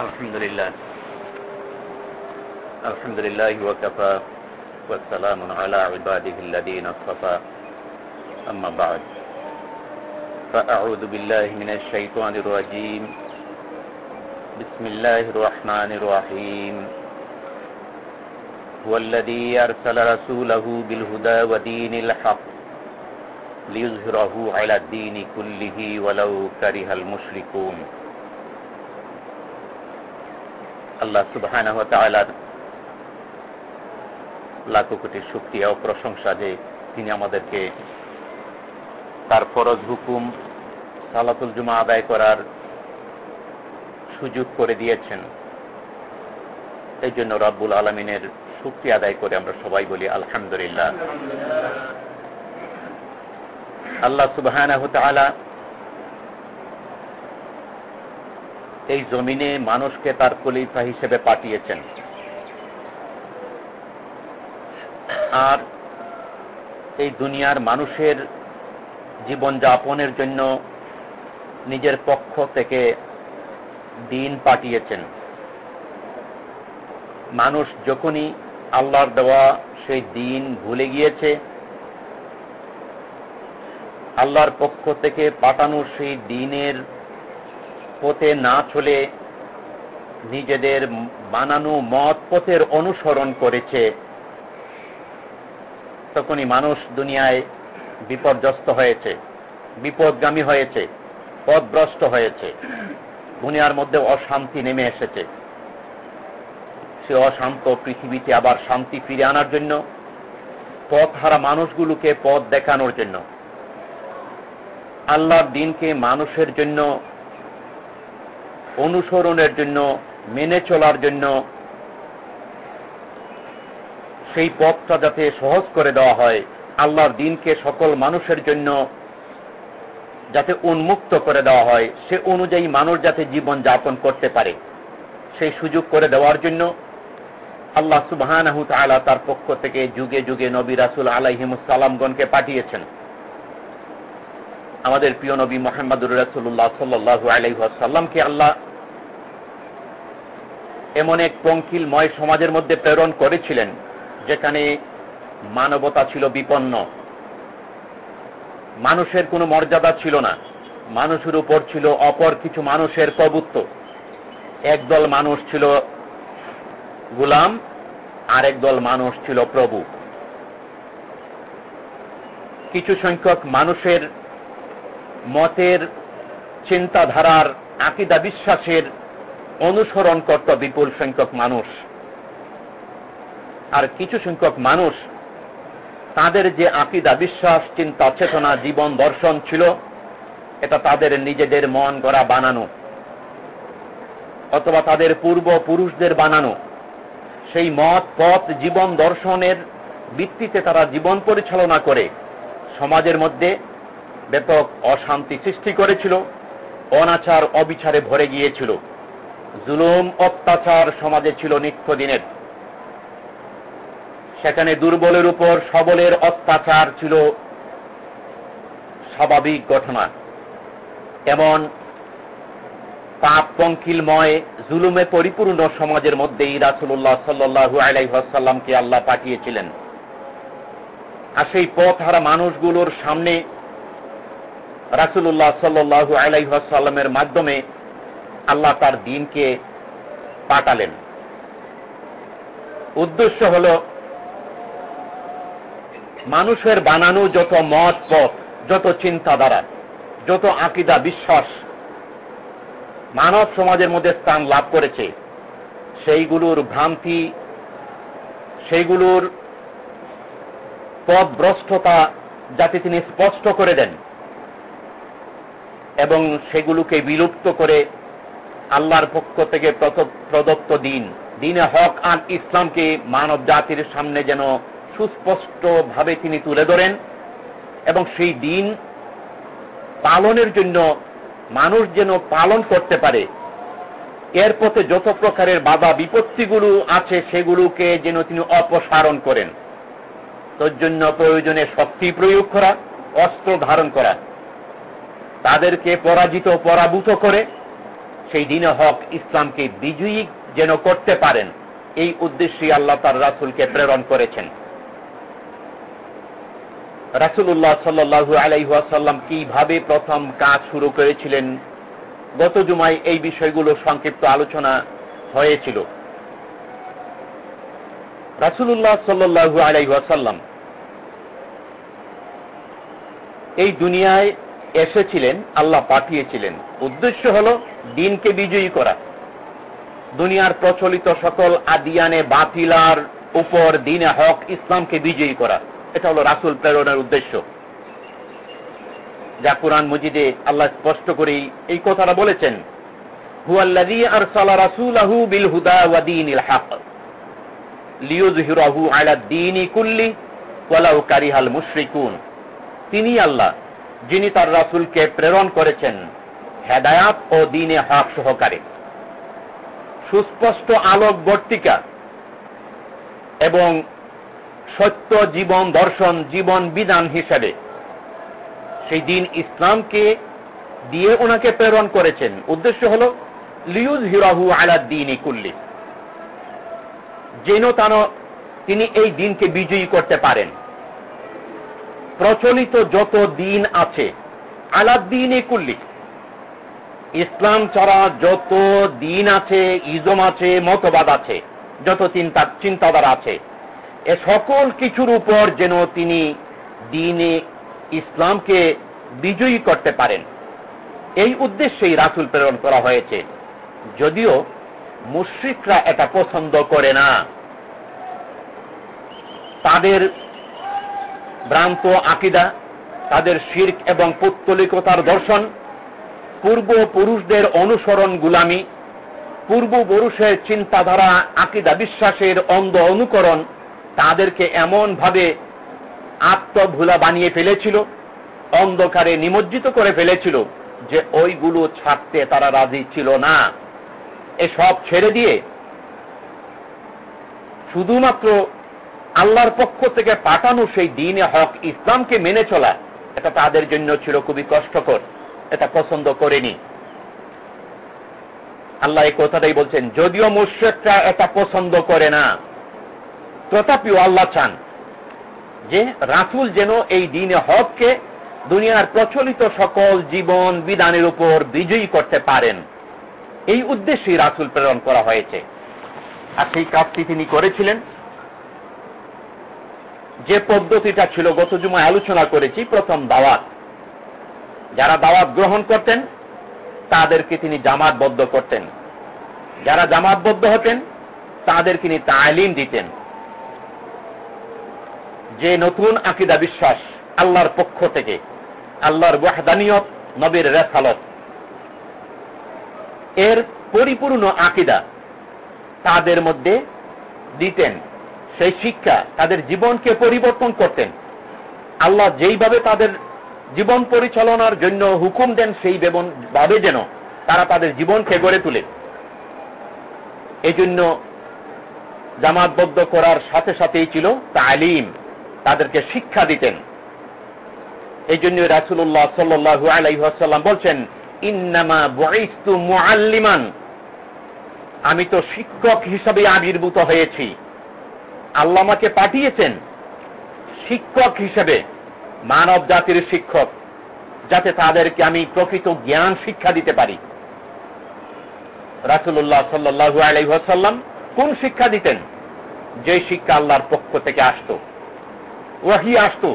الحمد لله. الحمد لله وكفى والسلام على عباده الذين اصطفى. أما بعد. فأعوذ بالله من الشيطان الرجيم. بسم الله الرحمن الرحيم. هو الذي أرسل رسوله بالهدى ودين الحق ليظهره على الدين كله ولو كره المشركون. আল্লাহ সুবাহ লাখো কোটি শুক্রিয়া ও প্রশংসা যে তিনি আমাদেরকে তার ফরজ হুকুম সালাতুল জুমা আদায় করার সুযোগ করে দিয়েছেন। এই জন্য রব্বুল আলমিনের শুক্রিয়া আদায় করে আমরা সবাই বলি আলহামদুলিল্লাহ। আল্লাহ সুবাহ এই জমিনে মানুষকে তার খলিফা হিসেবে পাঠিয়েছেন। আর এই দুনিয়ার মানুষের জীবন যাপনের জন্য নিজের পক্ষ থেকে দিন পাঠিয়েছেন। মানুষ যখনই আল্লাহর দেওয়া সেই দিন ভুলে গিয়েছে, আল্লাহর পক্ষ থেকে পাঠানো সেই দিনের পথে না চলে নিজেদের বানানো মত পথের অনুসরণ করেছে। তখনই মানুষ দুনিয়ায় বিপর্যস্ত হয়েছে, বিপদগামী হয়েছে পথভ্রষ্ট হয়েছে। দুনিয়ার মধ্যে অশান্তি নেমে এসেছে। সে অশান্ত পৃথিবীতে আবার শান্তি ফিরে আনার জন্য পথ হারা মানুষগুলোকে পথ দেখানোর জন্য, আল্লাহর দিনকে মানুষের জন্য অনুসরণের জন্য, মেনে চলার জন্য সেই পথটা যাতে সহজ করে দেওয়া হয়, আল্লাহর দিনকে সকল মানুষের জন্য যাতে উন্মুক্ত করে দেওয়া হয়, সে অনুযায়ী মানুষ যাতে জীবন যাপন করতে পারে। সেই সুযোগ করে দেওয়ার জন্য আল্লাহ সুবাহ তার পক্ষ থেকে যুগে যুগে নবী রাসুল আলাইহিমুসালামগণকে পাঠিয়েছেন। আমাদের প্রিয় নবী মোহাম্মদুর রাসুল্লাহ সাল্লু আলাইসাল্লামকে আল্লাহ এমন এক পঙ্কিলময় সমাজের মধ্যে প্রেরণ করেছিলেন, যেখানে মানবতা ছিল বিপন্ন। মানুষের কোনো মর্যাদা ছিল না। মানুষের উপর ছিল অপর কিছু মানুষের প্রভুত্ব। একদল মানুষ ছিল গুলাম, আরেক দল মানুষ ছিল প্রভু। কিছু সংখ্যক মানুষের মতের চিন্তাধারার, আকিদা বিশ্বাসের অনুসরণ করত বিপুল সংখ্যক মানুষ। আর কিছু সংখ্যক মানুষ তাদের যে আকিদা বিশ্বাস, চিন্তা, চেতনা, জীবন দর্শন ছিল, এটা তাদের নিজেদের মন গড়া বানানো। অথবা তাদের পূর্ব পুরুষদের বানানো। সেই মত, পথ, জীবন দর্শনের ভিত্তিতে তারা জীবন পরিচালনা করে। সমাজের মধ্যে ব্যাপক অশান্তি সৃষ্টি করেছিল, অনাচার অবিচারে ভরে গিয়েছিল, জুলুম, অত্যাচার সমাজে ছিল নিত্যদিনের। সেখানে দুর্বলের উপর সবলের অত্যাচার ছিল স্বাভাবিক ঘটনা। এমন পাপ পঙ্কিলময় জুলুমে পরিপূর্ণ সমাজের মধ্যেই রাসুল্লাহ সাল্লু আলাইসাল্লামকে আল্লাহ পাঠিয়েছিলেন। আর সেই পথ হারা মানুষগুলোর সামনে রাসুল্লাহ সাল্লু আলাইসাল্লামের মাধ্যমে আল্লাহ তার দিনকে পাঠালেন। উদ্দেশ্য হল, মানুষের বানানো যত মত পথ, যত চিন্তাধারা, যত আকিদা বিশ্বাস মানব সমাজের মধ্যে স্থান লাভ করেছে, সেইগুলোর ভ্রান্তি, সেইগুলোর পদভ্রষ্টতা যাতে তিনি স্পষ্ট করে দেন। এবং সেগুলোকে বিলুপ্ত করে আল্লাহর পক্ষ থেকে প্রদত্ত দিন। দিনে হক আন ইসলামকে মানব জাতির সামনে যেন সুস্পষ্টভাবে তিনি তুলে ধরেন এবং সেই দিন পালনের জন্য মানুষ যেন পালন করতে পারে। এর পথে যত প্রকারের বাধা বিপত্তিগুলো আছে সেগুলোকে যেন তিনি অপসারণ করেন। তোর জন্য প্রয়োজনে শক্তি প্রয়োগ করা, অস্ত্র ধারণ করা। তাদেরকে পরাজিত পরাভূত করে সেই দিনে হক ইসলামকে বিজয়ী যেন করতে পারেন, এই উদ্দেশ্যে আল্লাহ তার রাসুলকে প্রেরণ করেছেন। রাসুল্লাহ সাল্লু আলাইহাসাল্লাম কীভাবে প্রথম কাজ শুরু করেছিলেন? গত জুমায় এই বিষয়গুলো সংক্ষিপ্ত আলোচনা হয়েছিল। রাসুল্লাহ সাল্লু আলাইহাসাল্লাম এই দুনিয়ায় এসেছিলেন, আল্লাহ পাঠিয়েছিলেন। উদ্দেশ্য হল দিনকে বিজয়ী করা। দুনিয়ার প্রচলিত সকল আদিয়ানে বাতিলার উপর দিনে হক ইসলামকে বিজয়ী করা। এটা হলো রাসুল প্রেরণের উদ্দেশ্য। যা কোরআন মজিদে আল্লাহ স্পষ্ট করেই এই কথাটা বলেছেন। তিনি আল্লাহ যিনি তার রাসূলকে প্রেরণ করেছেন, হেদায়াত ও দিনে হক সহকারে। সুস্পষ্ট আলোক বর্তিকা এবং সত্য জীবন দর্শন জীবন বিধান হিসাবে সেই দিন ইসলামকে দিয়ে ওনাকে প্রেরণ করেছেন। উদ্দেশ্য হল লিউজ হিরাহু আলাদ দিন কুল্লি। যেন তিনি এই দিনকে বিজয়ী করতে পারেন। প্রচলিত যত দিন আছে আলাদ্দিন কুল্লি। ইসলাম ছাড়া যত দিন আছে, ইজম আছে, মতবাদ আছে, যত চিন্তা চিন্তাধারা আছে, এ সকল কিছুর উপর যেন তিনি দিনে ইসলামকে বিজয়ী করতে পারেন। এই উদ্দেশ্যেই রাসুল প্রেরণ করা হয়েছে। যদিও মুশ্রিকরা এটা পছন্দ করে না, তাদের ভ্রান্ত আকিদা, তাদের শির্ক এবং পুত্তলিকতার দর্শন পূর্ব পুরুষদের অনুসরণ গুলামি পূর্ব পুরুষের চিন্তাধারা, আকিদা বিশ্বাসের অন্ধ অনুকরণ, তাদেরকে এমনভাবে আত্মভুলা বানিয়ে ফেলেছিল, অন্ধকারে নিমজ্জিত করে ফেলেছিল যে ওইগুলো ছাড়তে তারা রাজি ছিল না। এসব ছেড়ে দিয়ে শুধুমাত্র আল্লাহর পক্ষ থেকে পাঠানো সেই দিনে হক ইসলামকে মেনে চলা, এটা তাদের জন্য ছিল খুবই কষ্টকর, এটা পছন্দ করেনি। আল্লাহ এই কথাটাই বলছেন, যদিও মুশ্রেকরা এটা পছন্দ করে না, তথাপিও আল্লাহ চান যে রাসুল যেন এই দিনে হককে দুনিয়ার প্রচলিত সকল জীবন বিধানের উপর বিজয়ী করতে পারেন। এই উদ্দেশ্যেই রাসুল প্রেরণ করা হয়েছে। আর সেই কাজটি তিনি করেছিলেন। যে পদ্ধতিটা ছিল, গত জুমায় আলোচনা করেছি, প্রথম দাওয়াত। যারা দাওয়াত গ্রহণ করতেন, তাদেরকে তিনি জামাতবদ্ধ করতেন। যারা জামাতবদ্ধ হতেন, তাদেরকে তিনি তালিম দিতেন। যে নতুন আকিদা বিশ্বাস আল্লাহর পক্ষ থেকে, আল্লাহর ওয়াহদানিয়ত, নবীর রেসালত। এর পরিপূর্ণ আকিদা তাদের মধ্যে দিতেন। সেই শিক্ষা তাদের জীবনকে পরিবর্তন করতেন। আল্লাহ যেইভাবে তাদের জীবন পরিচালনার জন্য হুকুম দেন, সেই ভাবে যেন তারা তাদের জীবনকে গড়ে তোলে। এই জন্য জামাতবদ্ধ করার সাথে সাথেই ছিল তালিম। তাদেরকে শিক্ষা দিতেন। এই জন্য রাসুল্লাহ সাল্লু আলাইসাল্লাম বলছেন, ইন্নামা বয়স্তু মুআল্লিমান। আমি তো শিক্ষক হিসাবে আবির্ভূত হয়েছি। আল্লাহ পাঠিয়েছেন শিক্ষক হিসেবে, মানব জাতির শিক্ষক, যাতে তাদেরকে আমি প্রকৃত জ্ঞান শিক্ষা দিতে পারি। রাসুল্লাহ সাল্লু আলাইসাল্লাম কোন শিক্ষা দিতেন? যে শিক্ষা আল্লাহর পক্ষ থেকে আসত। ওয়াহি আসত।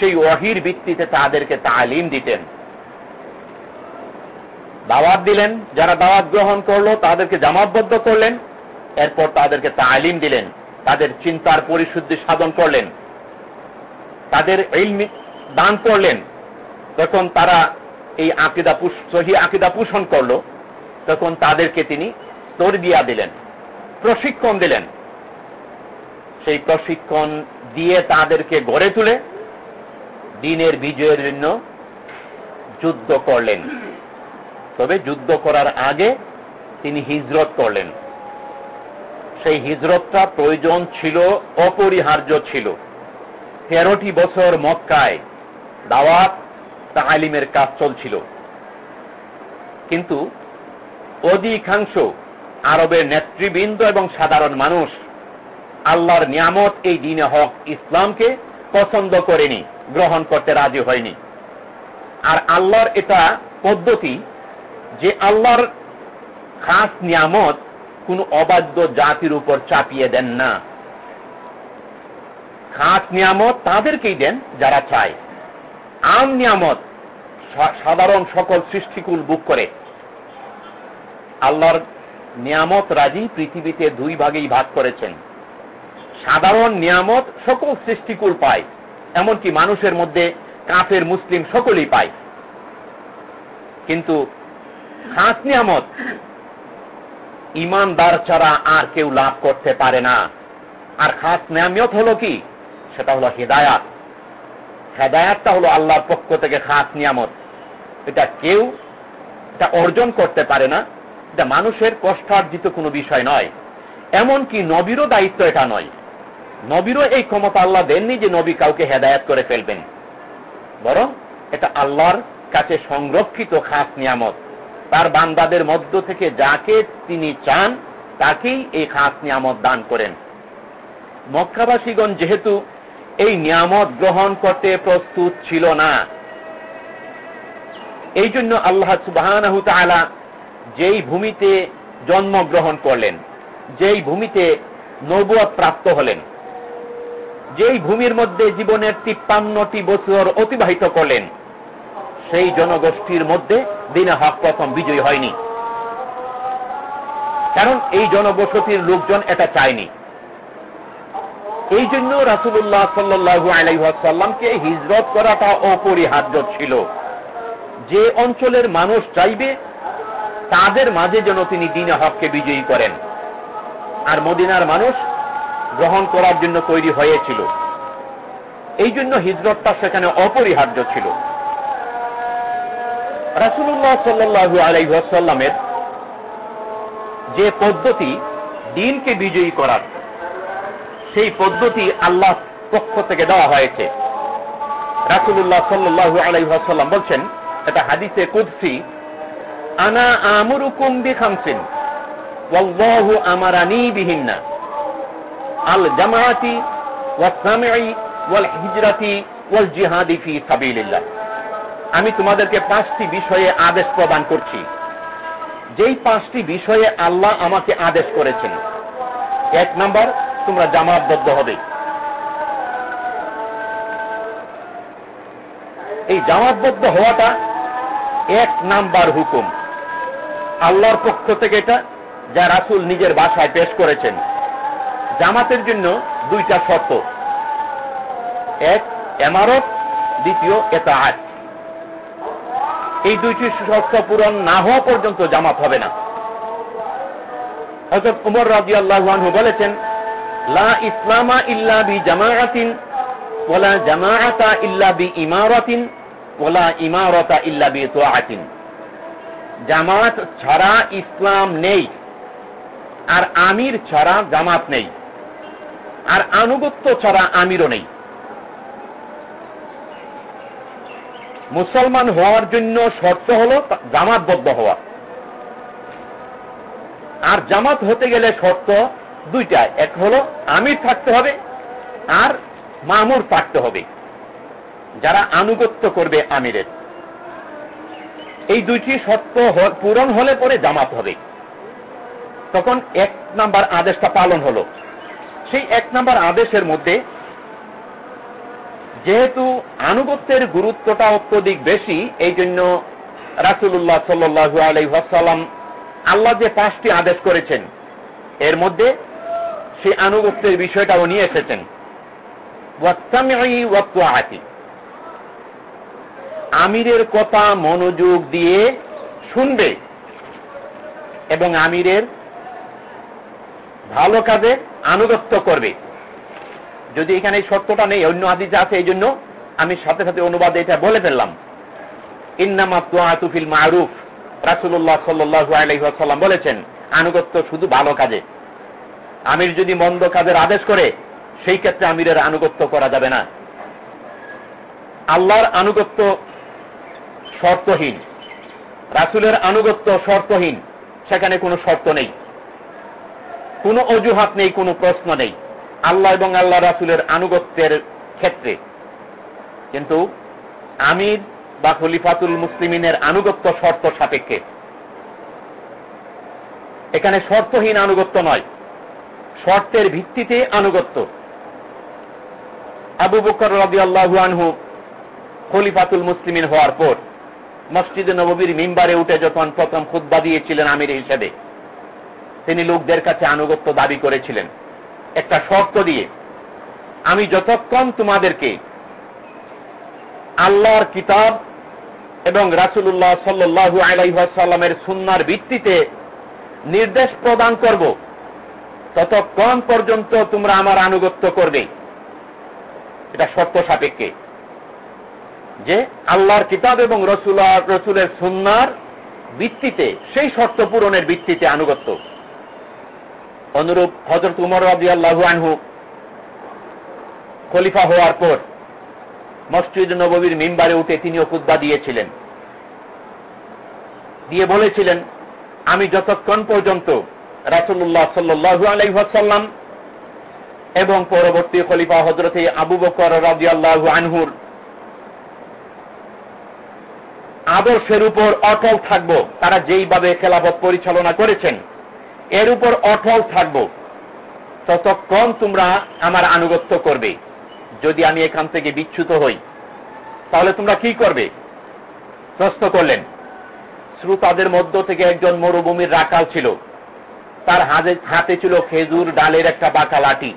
সেই ওয়াহির ভিত্তিতে তাদেরকে তালিম দিতেন। দাওয়াত দিলেন, যারা দাওয়াত গ্রহণ করল তাদেরকে জামাতবদ্ধ করলেন, এরপর তাদেরকে তালিম দিলেন। তাদের চিন্তার পরিশুদ্ধি সাধন করলেন। তাদের ইলমি দান করলেন। তখন তারা এই আকিদা সহি আকিদা পোষণ করল, তখন তাদেরকে তিনি তরবিয়া দিলেন, প্রশিক্ষণ দিলেন। সেই প্রশিক্ষণ দিয়ে তাদেরকে গড়ে তুলে দিনের বিজয়ের জন্য যুদ্ধ করলেন। তবে যুদ্ধ করার আগে তিনি হিজরত করলেন। সেই হিজরতটা প্রয়োজন ছিল, অপরিহার্য ছিল। তেরোটি বছর মক্কায় দাওয়াত, তালিমের কাজ চলছিল। কিন্তু অধিকাংশ আরবের নেতৃবৃন্দ এবং সাধারণ মানুষ আল্লাহর নিয়ামত এই দিনে হক ইসলামকে পছন্দ করেনি, গ্রহণ করতে রাজি হয়নি। আর আল্লাহর এটা পদ্ধতি যে আল্লাহর খাস নিয়ামত কোন অবাধ্য জাতির উপর চাপিয়ে দেন না। খাস নিয়ামত তাদেরকেই দেন যারা চায়। আম নিয়ামত সাধারণ সকল সৃষ্টিকুল বুক করে। আল্লাহর নিয়ামত রাজি পৃথিবীতে দুই ভাগেই ভাগ করেছেন। সাধারণ নিয়ামত সকল সৃষ্টিকুল পায়, এমনকি মানুষের মধ্যে কাফের, মুসলিম সকলেই পায়। কিন্তু খাস নিয়ামত ইমানদার ছাড়া আর কেউ লাভ করতে পারে না। আর খাস নিয়ামত হলো কি? সেটা হলো হেদায়াত। হেদায়াতটা হলো আল্লাহর পক্ষ থেকে খাস নিয়ামত। এটা কেউ এটা অর্জন করতে পারে না। এটা মানুষের কষ্টার্জিত কোনো বিষয় নয়। এমনকি নবীরও দায়িত্ব এটা নয়। নবীরও এই ক্ষমতা আল্লাহ দেননি যে নবী কাউকে হেদায়াত করে ফেলবেন। বরং এটা আল্লাহর কাছে সংরক্ষিত খাস নিয়ামত। তার বান্দাদের মধ্য থেকে যাকে তিনি চান, তাকেই এই খাস নিয়ামত দান করেন। মক্কাবাসীগণ যেহেতু এই নিয়ামত গ্রহণ করতে প্রস্তুত ছিল না, এই জন্য আল্লাহ সুবাহ যেই ভূমিতে জন্মগ্রহণ করলেন, যেই ভূমিতে নবুয় প্রাপ্ত হলেন, যেই ভূমির মধ্যে জীবনের তিপ্পান্নটি বছর অতিবাহিত করলেন সেই জনগোষ্ঠীর মধ্যে দিনে হক প্রথম বিজয়ী হয়নি। কারণ এই জনবসতির লোকজন এটা চায়নি। এই জন্য রাসুল্লাহ সাল্লু আলাইসাল্লামকে হিজরত করাটা অপরিহার্য ছিল। যে অঞ্চলের মানুষ চাইবে, তাদের মাঝে যেন তিনি দিনে হককে বিজয়ী করেন। আর মদিনার মানুষ গ্রহণ করার জন্য তৈরি হয়েছিল। এই জন্য হিজরতটা সেখানে অপরিহার্য ছিল। রাসুল্লাহ সাল্লু আলাইসাল্লামের যে পদ্ধতি দিনকে বিজয়ী করার, সেই পদ্ধতি আল্লাহ পক্ষ থেকে দেওয়া হয়েছে। রাসুল্লাহ সাল্লু আলাইসাল্লাম বলছেন, এটা হাদিসে কুদ্সি, আনা আমুরুকুম বিখামসিন, ওয়াল্লাহু আমারানি বিহিন্না, আল জামায়াতি ওয়াসামি'i ওয়াল হিজরাতি ওয়াল জিহাদি ফি সাবিলিল্লাহ। আমি তোমাদেরকে পাঁচটি বিষয়ে আদেশ প্রদান করছি। যেই পাঁচটি বিষয়ে আল্লাহ আমাকে আদেশ করেছেন, এক নম্বর, তোমরা জামাতবদ্ধ হবে। এই জামাতবদ্ধ হওয়াটা এক নাম্বার হুকুম। আল্লাহর পক্ষ থেকে এটা যা রাসুল নিজের বাসায় পেশ করেছেন। জামাতের জন্য দুইটা শর্ত। এক, এমারত, দ্বিতীয় এটা আজ এই দুইটি শর্ত পূরণ না হওয়া পর্যন্ত জামাত হবে না। হজরত উমর রাজি আল্লাহু বলেছেন, লা ইসলামা ইল্লা বি জামাআতিন ওয়ালা জামাআতা ইল্লা বি ইমারাতিন ওয়ালা ইমারতা ইল্লা বি তোয়াতিন জামাত ছাড়া ইসলাম নেই, আর আমির ছাড়া জামাত নেই, আর আনুগত্য ছাড়া আমিরও নেই। মুসলমান হওয়ার জন্য শর্ত হল জামাতবদ্ধ হওয়া। আর জামাত হতে গেলে শর্ত দুইটা। এক হলো আমির থাকতে হবে, আর মামুর থাকতে হবে। যারা আনুগত্য করবে আমিরের। এই দুইটি শর্ত পূরণ হলে পরে জামাত হবে। তখন এক নাম্বার আদেশটা পালন হলো। সেই এক নাম্বার আদেশের মধ্যে যেহেতু আনুগত্যের গুরুত্বটা অত্যধিক বেশি এই জন্য রাসুল্লাহ সাল্লু আলাইসাল্লাম আল্লাহ যে পাঁচটি আদেশ করেছেন, এর মধ্যে সেই আনুগত্যের বিষয়টাও নিয়ে এসেছেন। আমিরের কথা মনোযোগ দিয়ে শুনবে এবং আমিরের ভালো কাজে আনুগত্য করবে। যদি এখানে এই শর্তটা নেই, অন্য আদিজা আছে এই জন্য আমি সাথে সাথে অনুবাদে এটা বলে ফেললাম। ইন্নামা তোয়াতুফিল মারুফ। রাসুল্লাহ সাল্লু আলহাম বলেছেন, আনুগত্য শুধু ভালো কাজে। আমির যদি মন্দ কাজের আদেশ করে, সেই ক্ষেত্রে আমিরের আনুগত্য করা যাবে না। আল্লাহর আনুগত্য শর্তহীন। রাসুলের আনুগত্য শর্তহীন। সেখানে কোনো শর্ত নেই। কোনো অজুহাত নেই, কোনো প্রশ্ন নেই। আল্লাহ এবং আল্লাহ রাসুলের আনুগত্যের ক্ষেত্রে। কিন্তু আমির বা খলিফাতুল মুসলিমিনের আনুগত্য শর্ত সাপেক্ষে। এখানে শর্তহীন আনুগত্য নয়, শর্তের ভিত্তিতে আনুগত্য। আবু বকর রবি আল্লাহু আনহু খলিফাতুল মুসলিমিন হওয়ার পর মসজিদে নবীর মিম্বারে উঠে যখন প্রথম খুদ্া দিয়েছিলেন আমির হিসেবে, তিনি লোকদের কাছে আনুগত্য দাবি করেছিলেন। একটা শর্ত দিয়ে আমি যতক্ষণ তোমাদেরকে আল্লাহর কিতাব এবং রাসুল্লাহ সাল্লু আলাইসাল্লামের সুন্নার ভিত্তিতে নির্দেশ প্রদান করব, ততক্ষণ পর্যন্ত তোমরা আমার আনুগত্য করবে। এটা শর্ত সাপেক্ষে। যে আল্লাহর কিতাব এবং রসুল্লাহ রসুলের সুন্নার ভিত্তিতে, সেই শর্ত পূরণের ভিত্তিতে আনুগত্য। অনুরূপ হজরত উমর রাজি আল্লাহ আনহু খলিফা হওয়ার পর মসজিদ নবীর মিম্বারে উঠে তিনিও খুদ্া দিয়েছিলেন। দিয়ে বলেছিলেন, আমি যতক্ষণ পর্যন্ত রাসুল্লাহ সাল্লু আলাইসাল্লাম এবং পরবর্তী খলিফা হজরতে আবু বকর রাজি আল্লাহ আনহুর আদর্শের উপর অটল থাকব, তারা যেইভাবে খেলাফত পরিচালনা করেছেন এর উপর অটল থাকব। ততক্ষণ তোমরা আমার আনুগত্য করবে। যদি আমি এখান থেকে বিচ্যুত হই, তাহলে তোমরা কি করবে? প্রশ্ন করলেন। শ্রোতাদের মধ্য থেকে একজন মরুভূমির রাকাল ছিল। তার হাতে ছিল খেজুর ডালের একটা বাঁকা লাঠি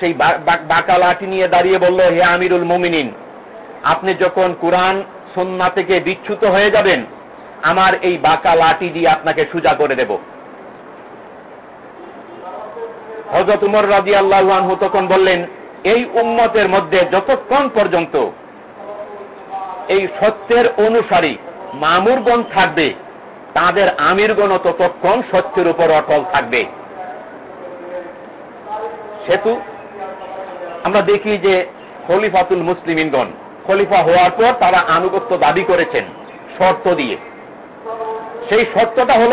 সেই বাঁকা লাঠি নিয়ে দাঁড়িয়ে বলল, হে আমিরুল মুমিনিন, আপনি যখন কোরআন সন্না থেকে বিচ্ছুত হয়ে যাবেন, আমার এই বাঁকা লাঠি দিয়ে আপনাকে সুজা করে দেব। হজরত উমর রাজি আল্লাহু তখন বললেন, এই উম্মতের মধ্যে যতক্ষণ পর্যন্ত এই সত্যের অনুসারী মামুরগণ থাকবে, তাদের আমিরগণ ততক্ষণ সত্যের উপর অটল থাকবে। সেতু, আমরা দেখি যে খলিফাতুল মুসলিমিনগণ, খলিফা হওয়ার পর তারা আনুগত্য দাবি করেছেন শর্ত দিয়ে। সেই শর্তটা হল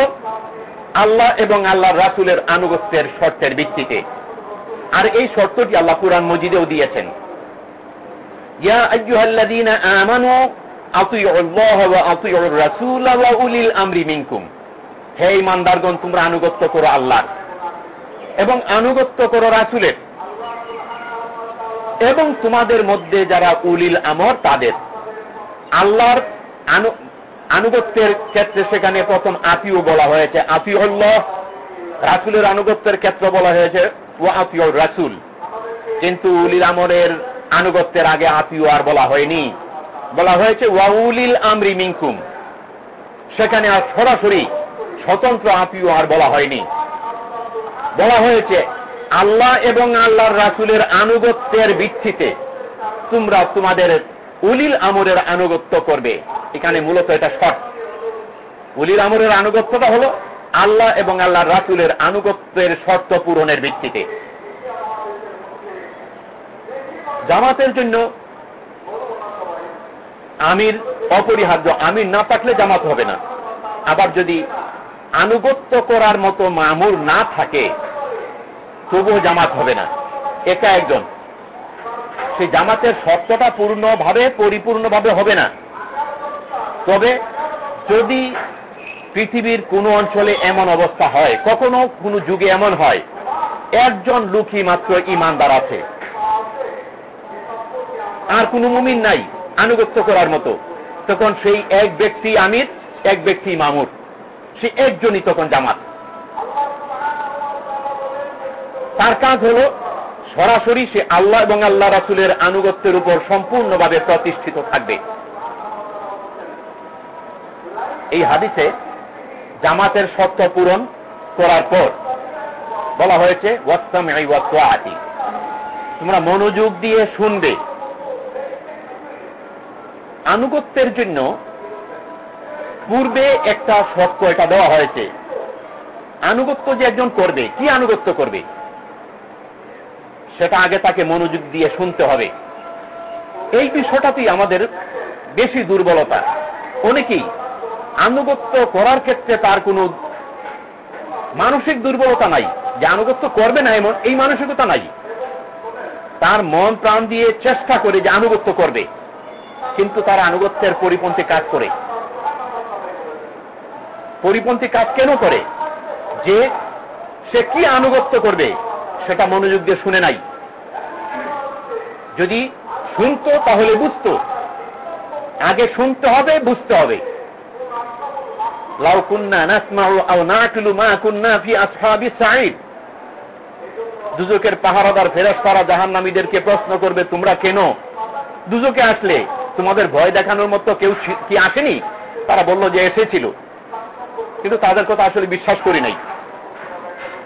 আল্লাহ এবং আল্লাহ রাসুলের আনুগত্যের শর্তের ভিত্তিতে। আর এই শর্তটি আল্লাহ কুরআন মজিদেও দিয়েছেন। হে ইমানদারগণ তোমরা আনুগত্য করো আল্লাহর এবং আনুগত্য করো রাসুলের। এবং তোমাদের মধ্যে যারা উলিল আমর, তাদের। আল্লাহর আনুগত্যের ক্ষেত্রে সেখানে প্রথম আতিও বলা হয়েছে। আতিউল্লাহ রাসুলের আনুগত্যের ক্ষেত্রে বলা হয়েছে ও আতিউর রাসুল। কিন্তু উলিল আমরের আনুগত্যের আগে আতিও আর বলা হয়নি। বলা হয়েছে ওয়াউলিল আমরি মিনকুম। সেখানে আর সরাসরি স্বতন্ত্র আপিও আর বলা হয়নি। বলা হয়েছে, আল্লাহ এবং আল্লাহর রাসুলের আনুগত্যের ভিত্তিতে তোমরা তোমাদের উলিল আমরের আনুগত্য করবে। এখানে মূলত এটা শর্ট উলিল আমরের আনুগত্যটা হলো আল্লাহ এবং আল্লাহর রাসুলের আনুগত্যের শর্ত পূরণের ভিত্তিতে। জামাতের জন্য আমির অপরিহার্য, আমির না থাকলে জামাত হবে না। আবার যদি আনুগত্য করার মতো মামুর না থাকে, তবুও জামাত হবে না। একা একজন। সেই জামাতের শর্তটা পূর্ণভাবে, পরিপূর্ণভাবে হবে না। তবে যদি পৃথিবীর কোন অঞ্চলে এমন অবস্থা হয়, কখনো কোন যুগে এমন হয়, একজন লোকই মাত্র ইমানদার আছে। আর কোন মুমিন নাই, আনুগত্য করার মতো। তখন সেই এক ব্যক্তি আমির, এক ব্যক্তি মামুর। সে একজনই তখন জামাত। তার কাজ হল, সরাসরি সে আল্লাহ এবং আল্লাহ রাসুলের আনুগত্যের উপর সম্পূর্ণভাবে প্রতিষ্ঠিত থাকবে। এই হাদিসে জামাতের সত্য পূরণ করার পর বলা হয়েছে তোমরা মনোযোগ দিয়ে শুনবে। আনুগত্যের জন্য পূর্বে একটা শর্ত এটা দেওয়া হয়েছে। আনুগত্য যে একজন করবে, কি আনুগত্য করবে? সেটা আগে তাকে মনোযোগ দিয়ে শুনতে হবে। এই বিষয়টাতেই আমাদের বেশি দুর্বলতা। অনেকেই আনুগত্য করার ক্ষেত্রে তার কোনো মানসিক দুর্বলতা নাই। যে আনুগত্য করবে না এমন, এই মানসিকতা নাই। তার মন প্রাণ দিয়ে চেষ্টা করে যে আনুগত্য করবে। কিন্তু তার আনুগত্যের পরিপন্থী কাজ করে। পরিপন্থী কাজ কেন করে? যে সে কি আনুগত্য করবে, সেটা মনোযোগ দিয়ে শুনে নাই। যদি শুনতো তাহলে বুঝত। আগে শুনতে হবে, বুঝতে হবে। লাউ কুন্না নাসমাউ আও দুজকের পাহারাদার ফেরেশতারা জাহান্নামীদেরকে প্রশ্ন করবে, তোমরা কেন? দুজকে আসলে, তোমাদের ভয় দেখানোর মতো কেউ কি আসেনি? তারা বলল, যে এসেছিল। কিন্তু তাদের কথা আসলে বিশ্বাস করি নাই।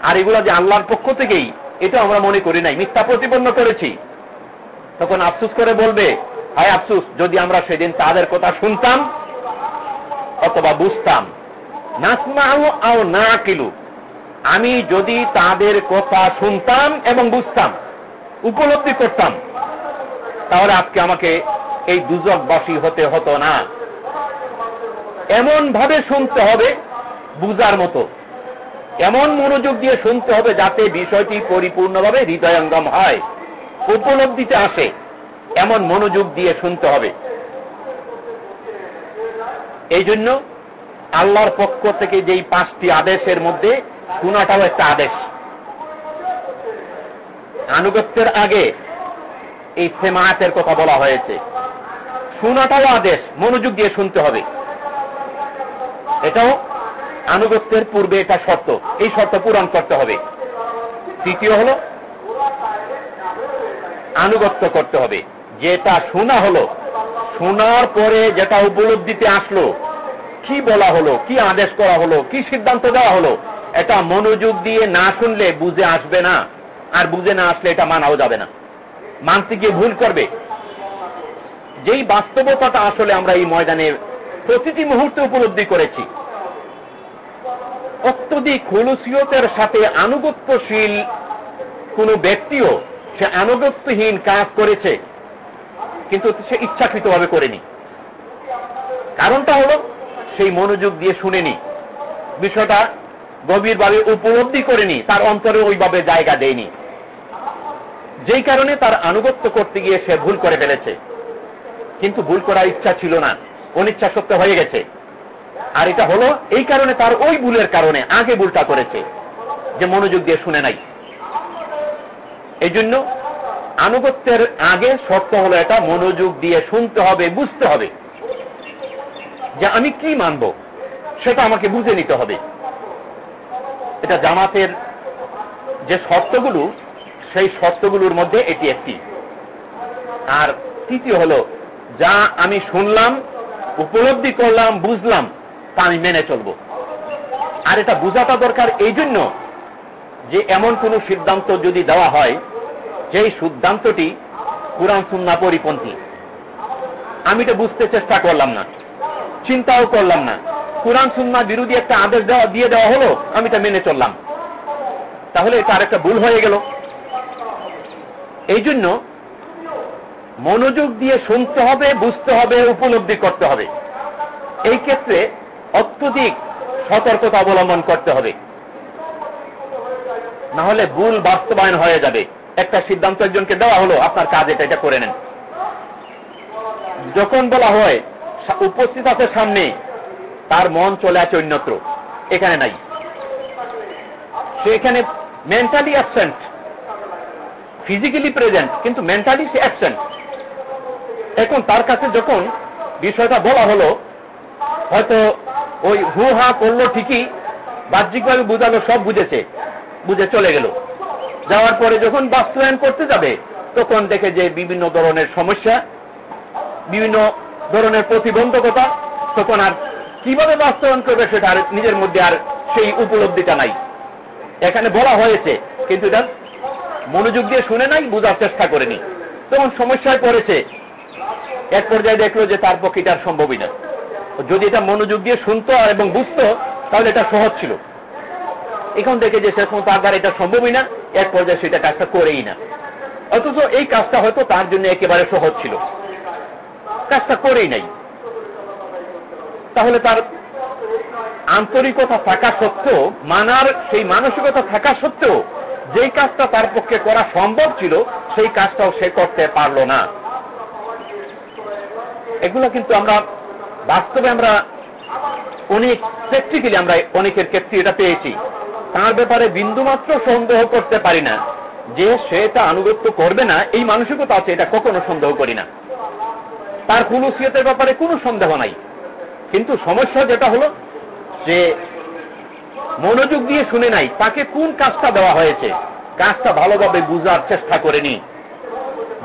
আর এগুলো যে আল্লাহর পক্ষ থেকেই, এটা আমরা মনে করি নাই। মিথ্যা প্রতিপন্ন করেছি। তখন আফসুস করে বলবে, হায় আফসুস, যদি আমরা সেদিন তাদের কথা শুনতাম অথবা বুঝতাম আও না কিলু আমি যদি তাদের কথা শুনতাম এবং বুঝতাম, উপলব্ধি করতাম, তাহলে আজকে আমাকে এই দুজকবাসী হতে হতো না। এমন ভাবে শুনতে হবে বুঝার মতো। এমন মনোযোগ দিয়ে শুনতে হবে যাতে বিষয়টি পরিপূর্ণভাবে হৃদয়ঙ্গম হয়। উপলব্ধিতে আসে, এমন মনোযোগ দিয়ে শুনতে হবে। এই জন্য আল্লাহর পক্ষ থেকে যেই পাঁচটি আদেশের মধ্যে শোনাটাও একটা আদেশ। আনুগত্যের আগে এই সেমায়াতের কথা বলা হয়েছে। শোনাটাও আদেশ, মনোযোগ দিয়ে শুনতে হবে। এটাও আনুগত্যের পূর্বে এটা শর্ত, এই শর্ত পূরণ করতে হবে। তৃতীয় হল, আনুগত্য করতে হবে। যেটা শোনা হলো, শোনার পরে যেটা উপলব্ধিতে আসলো কি বলা হলো? কি আদেশ করা হলো? কি সিদ্ধান্ত দেওয়া হলো? এটা মনোযোগ দিয়ে না শুনলে বুঝে আসবে না। আর বুঝে না আসলে এটা মানাও যাবে না। মানতে গিয়ে ভুল করবে। যেই বাস্তবতাটা আসলে আমরা এই ময়দানে প্রতিটি মুহূর্তে উপলব্ধি করেছি, অত্যধিক খুলুসিয়তের সাথে আনুগত্যশীল কোন ব্যক্তিও সে আনুগত্যহীন কাজ করেছে, কিন্তু সে ইচ্ছাকৃতভাবে করেনি। কারণটা হলো সেই মনোযোগ দিয়ে শুনেনি। বিষয়টা গভীরভাবে উপলব্ধি করেনি, তার অন্তরে ওইভাবে জায়গা দেয়নি। যেই কারণে তার আনুগত্য করতে গিয়ে সে ভুল করে ফেলেছে। কিন্তু ভুল করার ইচ্ছা ছিল না, অনিচ্ছা সত্য হয়ে গেছে। আর এটা হলো এই কারণে তার ওই ভুলের কারণে আগে ভুলটা করেছে, যে মনোযোগ দিয়ে শুনে নাই। এই জন্য আনুগত্যের আগে শর্ত হলো এটা, মনোযোগ দিয়ে শুনতে হবে, বুঝতে হবে। যে আমি কি মানব, সেটা আমাকে বুঝে নিতে হবে। এটা জামাতের যে শর্তগুলো, সেই শর্তগুলোর মধ্যে এটি একটি। আর তৃতীয় হল, যা আমি শুনলাম, উপলব্ধি করলাম, বুঝলাম, তা আমি মেনে চলব। আর এটা বোঝাটা দরকার এই জন্য যে এমন কোন সিদ্ধান্ত যদি দেওয়া হয়, যেই সিদ্ধান্তটি কোরআন সুন্না পরিপন্থী। আমি এটা বুঝতে চেষ্টা করলাম না। চিন্তাও করলাম না। কোরআন সুন্না বিরোধী একটা আদেশ দেওয়া দিয়ে দেওয়া হলো, আমি এটা মেনে চললাম। তাহলে এটা আরেকটা ভুল হয়ে গেল। এই জন্য মনোযোগ দিয়ে শুনতে হবে, বুঝতে হবে, উপলব্ধি করতে হবে। এই ক্ষেত্রে অত্যধিক সতর্কতা অবলম্বন করতে হবে। না হলে ভুল বাস্তবায়ন হয়ে যাবে। একটা সিদ্ধান্ত একজনকে দেওয়া হলো, আপনার কাজ এটা এটা করে নেন। যখন বলা হয় উপস্থিত আছে সামনে। তার মন চলে আছে অন্যত্র। এখানে নাই। সে এখানে মেন্টালি অ্যাবসেন্ট ফিজিক্যালি প্রেজেন্ট কিন্তু মেন্টালি সে অ্যাবসেন্ট এখন তার কাছে যখন বিষয়টা বলা হলো, হয়তো ওই হু হা করল ঠিকই, বাহ্যিকভাবে বুঝালো, সব বুঝেছে, বুঝে চলে গেল। যাওয়ার পরে যখন বাস্তবায়ন করতে যাবে, তখন দেখে যে বিভিন্ন ধরনের সমস্যা, বিভিন্ন ধরনের প্রতিবন্ধকতা, তখন আর কীভাবে বাস্তবায়ন করবে সেটা আর নিজের মধ্যে আর সেই উপলব্ধিটা নাই। এখানে বলা হয়েছে, কিন্তু এটা মনোযোগ দিয়ে শুনে নাই, বোঝার চেষ্টা করেনি। তখন সমস্যায় পড়েছে। এক পর্যায়ে দেখল যে তার পক্ষে এটা সম্ভবই না। যদি এটা মনোযোগ দিয়ে শুনতো এবং বুঝতো, তাহলে এটা সহজ ছিল। এখন দেখে যে শেষ তার এটা সম্ভবই না, এক পর্যায়ে সেটা কাজটা করেই না। অথচ এই কাজটা হয়তো তার জন্য একেবারে সহজ ছিল। কাজটা করেই নাই। তাহলে তার আন্তরিকতা থাকা সত্ত্বেও, মানার সেই মানসিকতা থাকা সত্ত্বেও, যেই কাজটা তার পক্ষে করা সম্ভব ছিল, সেই কাজটাও সে করতে পারল না। এগুলো কিন্তু আমরা বাস্তবে আমরা অনেক প্র্যাকটিক্যালি আমরা অনেকের ক্ষেত্রে এটা পেয়েছি। তার ব্যাপারে বিন্দুমাত্র সন্দেহ করতে পারি না। যে সে এটা আনুগত্য করবে না, এই মানসিকতা আছে, এটা কখনো সন্দেহ করি না। তার কুলুসিয়তের ব্যাপারে কোনো সন্দেহ নাই। কিন্তু সমস্যা যেটা হলো যে মনোযোগ দিয়ে শুনে নাই, তাকে কোন কাজটা দেওয়া হয়েছে? কাজটা ভালোভাবে বুঝার চেষ্টা করেনি।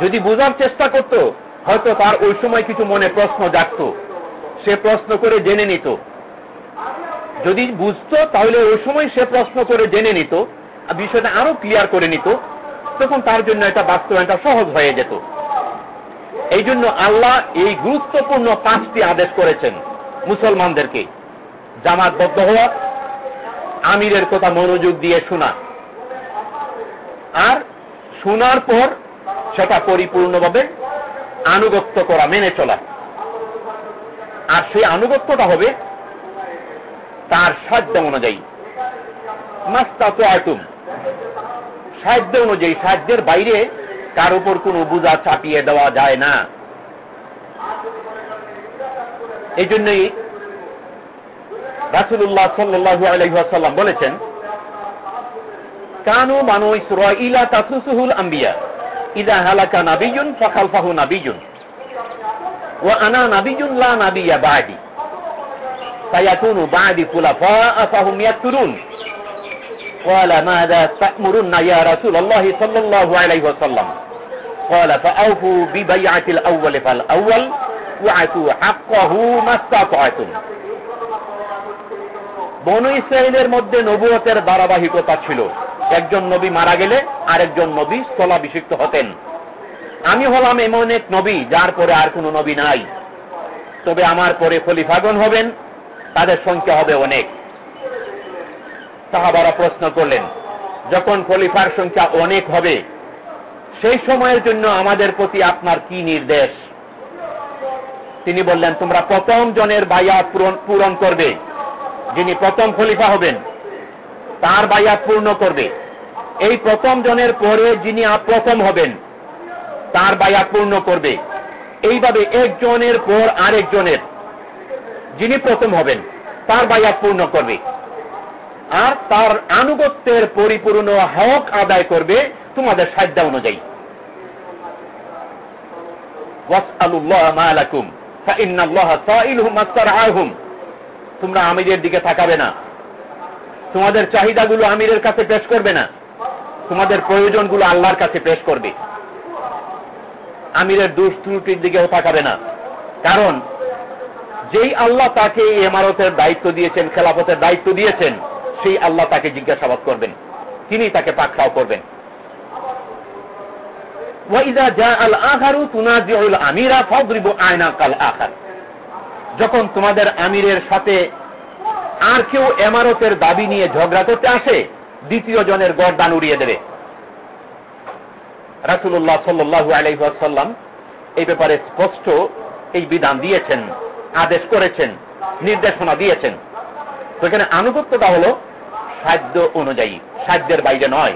যদি বুঝার চেষ্টা করত, হয়তো তার ওই সময় কিছু মনে প্রশ্ন জাগত। সে প্রশ্ন করে জেনে নিত। যদি বুঝত, তাহলে ওই সময় সে প্রশ্ন করে জেনে নিত বিষয়টা আরও ক্লিয়ার করে নিত, তখন তার জন্য এটা বাস্তবায়নটা সহজ হয়ে যেত। এই জন্য আল্লাহ এই গুরুত্বপূর্ণ পাঁচটি আদেশ করেছেন মুসলমানদেরকে। জামাতবদ্ধ হওয়া, আমিরের কথা মনোযোগ দিয়ে শোনা। আর শোনার পর সেটা পরিপূর্ণভাবে আনুগত্য করা, মেনে চলা। আর সেই আনুগত্যটা হবে তার সাধ্য অনুযায়ী। মাস্তা তো আয়তুম সাধ্য অনুযায়ী, সাধ্যের বাইরে কার উপর কোনো বোঝা চাপিয়ে দেওয়া যায় না এই জন্যই রাসুল্লাহ সাল্লু আলহাসাল্লাম বলেছেন কানু মানু ইসরা তাসুসুহুল আম্বিয়া ইদা হালাকা নাবিজুন ফখালফাহু নাবিজুন ও আনা নাবিজুন লা নাবিয়া বাদি فيكون بعد خلفاء فهم يكثرون قال ماذا تأمرون يا رسول الله صلى الله عليه وسلم قال فأوفوا ببيعة الأول فالأول وعتوا حقه ما استطعتم বনু ইসরায়েলের মধ্যে নবুয়তের ধারাবাহিকতা ছিল একজন নবী মারা গেলে আরেকজন নবী স্থলাভিষিক্ত হতেন আমি হলাম এমন এক নবী যার পরে আর কোনো নবী নাই তবে আমার পরে খলিফাগণ হবেন তাদের সংখ্যা হবে অনেক সাহাবারা প্রশ্ন করলেন যখন খলিফার সংখ্যা অনেক হবে সেই সময়ের জন্য আমাদের প্রতি আপনার কি নির্দেশ? তিনি বললেন, তোমরা প্রথম জনের বায়াত পূরণ করবে। যিনি প্রথম খলিফা হবেন, তার বায়াত পূর্ণ করবে। এই প্রথম জনের পরে যিনি প্রথম হবেন, তার বায়াত পূর্ণ করবে। এইভাবে একজনের পর আরেকজনের, যিনি প্রথম হবেন, তার বায়াত পূর্ণ করবে। আর তার আনুগত্যের পরিপূর্ণ হক আদায় করবে তোমাদের সাধ্য অনুযায়ী। তোমরা আমিরের দিকে থাকাবে না। তোমাদের চাহিদাগুলো আমিরের কাছে পেশ করবে না। তোমাদের প্রয়োজনগুলো আল্লাহর কাছে পেশ করবে। আমিরের দুষ ত্রুটির দিকেও তাকাবে না। কারণ, যেই আল্লাহ তাকে এমারতের দায়িত্ব দিয়েছেন, খেলাফতের দায়িত্ব দিয়েছেন, সেই আল্লাহ তাকে জিজ্ঞাসাবাদ করবেন। তিনি তাকে পাকড়াও করবেন। যখন তোমাদের আমিরের সাথে আর কেউ এমারতের দাবি নিয়ে ঝগড়া করতে আসে, দ্বিতীয় জনের গরদান উড়িয়ে দেবে। রাসুল্লাহ সাল্লু আলাইসাল্লাম এই ব্যাপারে স্পষ্ট এই বিধান দিয়েছেন, আদেশ করেছেন, নির্দেশনা দিয়েছেন। তো এখানে আনুগত্যটা হল সাধ্য অনুযায়ী, সাধ্যের বাইরে নয়।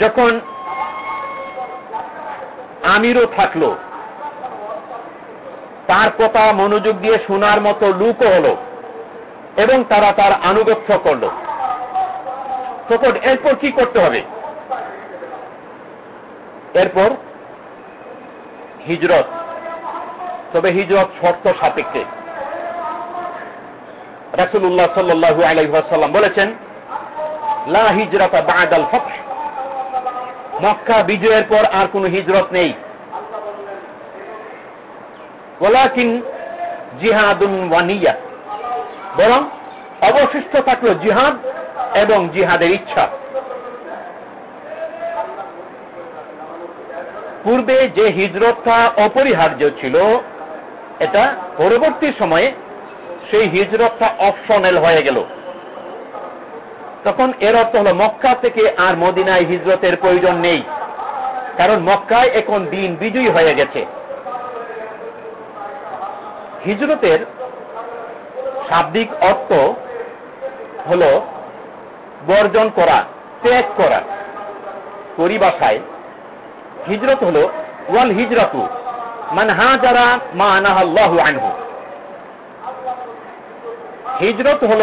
যখন আমিরও থাকল, তার কথা মনোযোগ দিয়ে শোনার মতো লুকও হল এবং তারা তার আনুগত্য করল। তখন এরপর কি করতে হবে? এরপর হিজরত। তবে হিজরত শর্ত সাপেক্ষে। রাসুল্লাহ সাল্লু আলাইসাল্লাম বলেছেন, লা হিজরত বাদাল ফখ মক্কা বিজয়ের পর আর কোন হিজরত নেই। ওলাকিন জিহাদুন বরং অবশিষ্ট থাকল জিহাদ এবং জিহাদের ইচ্ছা। পূর্বে যে হিজরতটা অপরিহার্য ছিল, এটা পরবর্তী সময়ে সেই হিজরতটা অপশনাল হয়ে গেল। তখন এর অর্থ হল মক্কা থেকে আর মদিনায় হিজরতের প্রয়োজন নেই। কারণ মক্কায় এখন দিন বিজয়ী হয়ে গেছে। হিজরতের শাব্দিক অর্থ হল বর্জন করা, ত্যাগ করা। পরিভাষায় হিজরত হল ওয়াল হিজরতু মান হা যারা মা আনাহ আনহু। হিজরত হল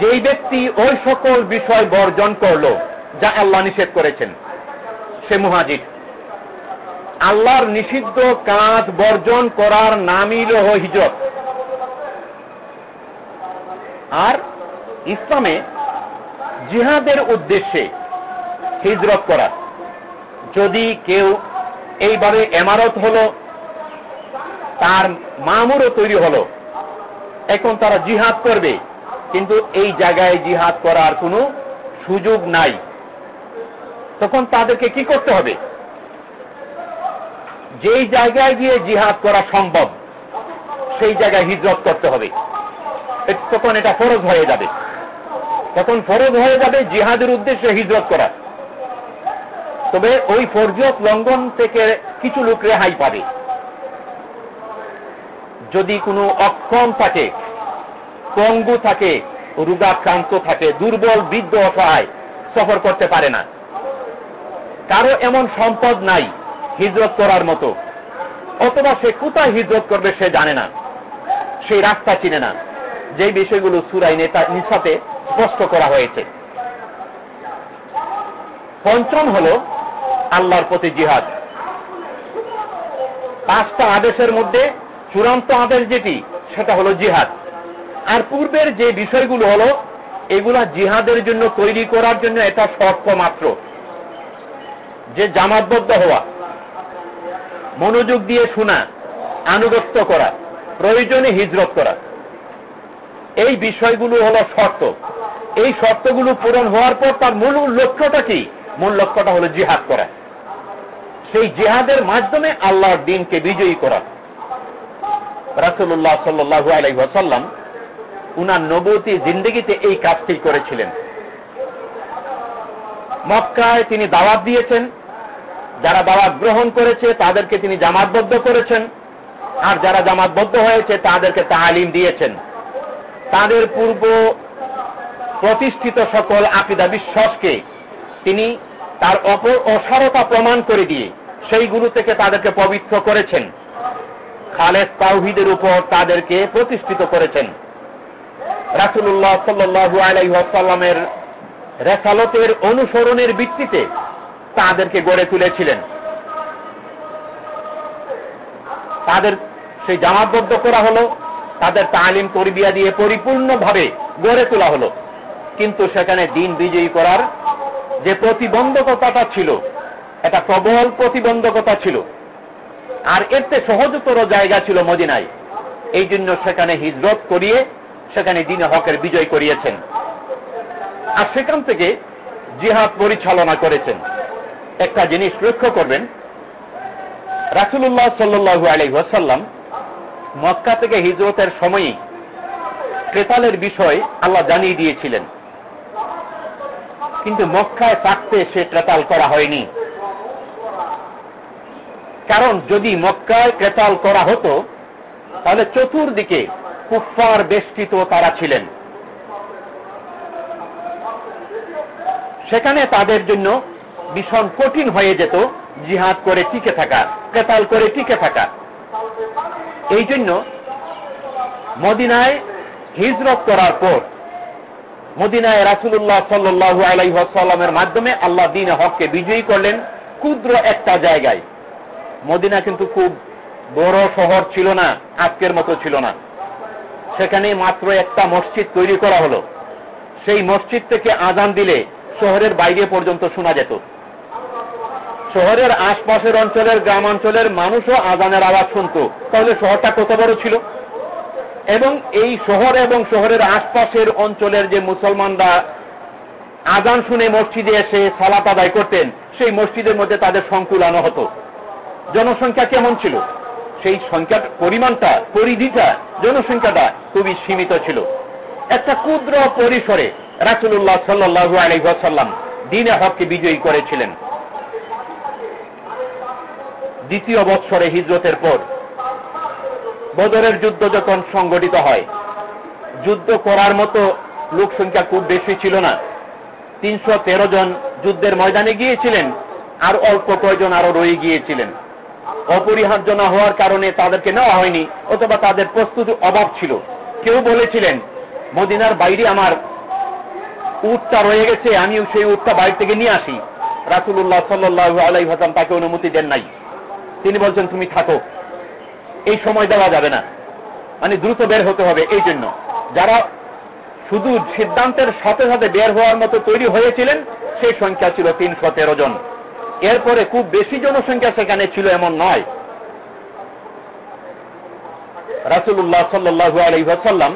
যেই ব্যক্তি ওই সকল বিষয় বর্জন করল, যা আল্লাহ নিষেধ করেছেন, সে মুহাজির। আল্লাহর নিষিদ্ধ কাজ বর্জন করার নামই হল হিজরত। আর ইসলামে জিহাদের উদ্দেশ্যে হিজরত করা। যদি কেউ এইভাবে এমারত হল, তার মামুরও তৈরি হল, এখন তারা জিহাদ করবে। কিন্তু এই জায়গায় জিহাদ করার কোনো সুযোগ নাই। তখন তাদেরকে কি করতে হবে? যেই জায়গায় গিয়ে জিহাদ করা সম্ভব, সেই জায়গায় হিজরত করতে হবে। তখন এটা ফরজ হয়ে যাবে। তখন ফরজ হয়ে যাবে জিহাদের উদ্দেশ্যে হিজরত করা। তবে ওই ফরজত লঙ্ঘন থেকে কিছু লোক রেহাই পাবে। যদি কোনো অক্ষম থাকে পঙ্গু থাকে, রোগাক্রান্ত থাকে, দুর্বল, বৃদ্ধ অসহায়, সফর করতে পারে না। কারও এমন সম্পদ নাই হিজরত করার মতো। অথবা সে কোথায় হিজরত করবে সে জানে না। সেই রাস্তা চিনে না। যে বিষয়গুলো সুরাই নেতা নিঃসাতে স্পষ্ট করা হয়েছে। পঞ্চম হল আল্লাহর প্রতি জিহাদ। পাঁচটা আদেশের মধ্যে চূড়ান্ত আদেশ যেটি, সেটা হলো জিহাদ। আর পূর্বের যে বিষয়গুলো হলো, এগুলা জিহাদের জন্য তৈরি করার জন্য এটা শর্ত মাত্র যে জামাতবদ্ধ হওয়া, মনোযোগ দিয়ে শোনা, আনুগত্য করা, প্রয়োজনে হিজরত করা, এই বিষয়গুলো হলো শর্ত। এই শর্তগুলো পূরণ হওয়ার পর তার মূল লক্ষ্যটা কি? মূল লক্ষ্যটা হলো জিহাদ করা। সেই জিহাদের মাধ্যমে আল্লাহর দিনকে বিজয়ী করা। রাসুল্লাহ সাল্লু আলাইসাল্লাম উনার নবতী জিন্দগিতে এই কাজটি করেছিলেন। মক্কায় তিনি দাওয়াত দিয়েছেন। যারা দাওয়াত গ্রহণ করেছে, তাদেরকে তিনি জামাতবদ্ধ করেছেন। আর যারা জামাতবদ্ধ হয়েছে, তাদেরকে তালিম দিয়েছেন। তাদের পূর্ব প্রতিষ্ঠিত সকল আকিদা বিশ্বাসকে তিনি তার অপর অসারতা প্রমাণ করে দিয়ে সেইগুলো থেকে তাদেরকে পবিত্র করেছেন। খালেদ তাওহিদের উপর তাদেরকে প্রতিষ্ঠিত করেছেন। রাসুল্লাহ সাল্লু আলাইসাল্লামের রেসালতের অনুসরণের ভিত্তিতে তাদেরকে গড়ে তুলেছিলেন। তাদের সেই জামাতবদ্ধ করা হলো, তাদের তালিম তরবিয়া দিয়ে পরিপূর্ণভাবে গড়ে তোলা হলো। কিন্তু সেখানে দিন বিজয়ী করার যে প্রতিবন্ধকতাটা ছিল, এটা প্রবল প্রতিবন্ধকতা ছিল। আর এতে সহজতর জায়গা ছিল মদিনায়। এই জন্য সেখানে হিজরত করিয়ে সেখানে দিনে হকের বিজয় করিয়েছেন। আর সেখান থেকে জিহাদ পরিচালনা করেছেন। একটা জিনিস লক্ষ্য করবেন রাসুল্লাহ সাল্লু আলহাসাল্লাম মক্কা থেকে হিজরতের সময়ই ক্রেতালের বিষয় আল্লাহ জানিয়ে দিয়েছিলেন। কিন্তু মক্কায় থাকতে সে ক্রেতাল করা হয়নি। কারণ যদি মক্কায় ক্রেতাল করা হতো, তাহলে চতুর্দিকে কুফার বেষ্টিত তারা ছিলেন। সেখানে তাদের জন্য ভীষণ কঠিন হয়ে যেত জিহাদ করে টিকে থাকা ক্রেতাল করে টিকে থাকা। এই জন্য মদিনায় হিজরত করার পর মদিনায় রাসুল্লাহ সাল্লু আলাইসাল্লামের মাধ্যমে আল্লাহ দিন হককে বিজয়ী করলেন ক্ষুদ্র একটা জায়গায়। মদিনা কিন্তু খুব বড় শহর ছিল না, আজকের মতো ছিল না। সেখানে মাত্র একটা মসজিদ তৈরি করা হলো। সেই মসজিদ থেকে আজান দিলে শহরের বাইরে পর্যন্ত শোনা যেত। শহরের আশপাশের অঞ্চলের গ্রামাঞ্চলের মানুষও আজানের আওয়াজ শুনত। তাহলে শহরটা কত বড় ছিল? এবং এই শহর এবং শহরের আশপাশের অঞ্চলের যে মুসলমানরা আজান শুনে মসজিদে এসে সালাত আদায় করতেন, সেই মসজিদের মধ্যে তাদের সংকুল সংকুলানো হতো। জনসংখ্যা কেমন ছিল? সেই সংখ্যার পরিমাণটা, পরিধিটা, জনসংখ্যাটা খুবই সীমিত ছিল। একটা ক্ষুদ্র পরিসরে রাসুল্লাহ সাল্লু আলহাসাল্লাম দিনে হককে বিজয়ী করেছিলেন। দ্বিতীয় বৎসরে হিজরতের পর বদরের যুদ্ধ যখন সংগঠিত হয়, যুদ্ধ করার মতো লোক সংখ্যা খুব বেশি ছিল না। তিনশো তেরো জন যুদ্ধের ময়দানে গিয়েছিলেন আর অল্প কয়জন আরও রয়ে গিয়েছিলেন। অপরিহার্য না হওয়ার কারণে তাদেরকে নেওয়া হয়নি, অথবা তাদের প্রস্তুতির অভাব ছিল। কেউ বলেছিলেন, মদিনার বাইরে আমার উটটা রয়ে গেছে আমি সেই উটটা বাইরে থেকে নিয়ে আসি। রাসুল্লাহ সাল্লু আলাই হাসান তাকে অনুমতি দেন নাই। তিনি বলছেন, তুমি থাকো, এই সময় দেওয়া যাবে না। মানে দ্রুত বের হতে হবে, এই জন্য। যারা শুধু সিদ্ধান্তের সাথে সাথে বের হওয়ার মতো তৈরি হয়েছিলেন, সেই সংখ্যা ছিল তিনশো তেরো জন। এরপরে খুব বেশি জনসংখ্যা সেখানে ছিল এমন নয়। রাসুল্লাহ সাল্লু আলহাসাল্লাম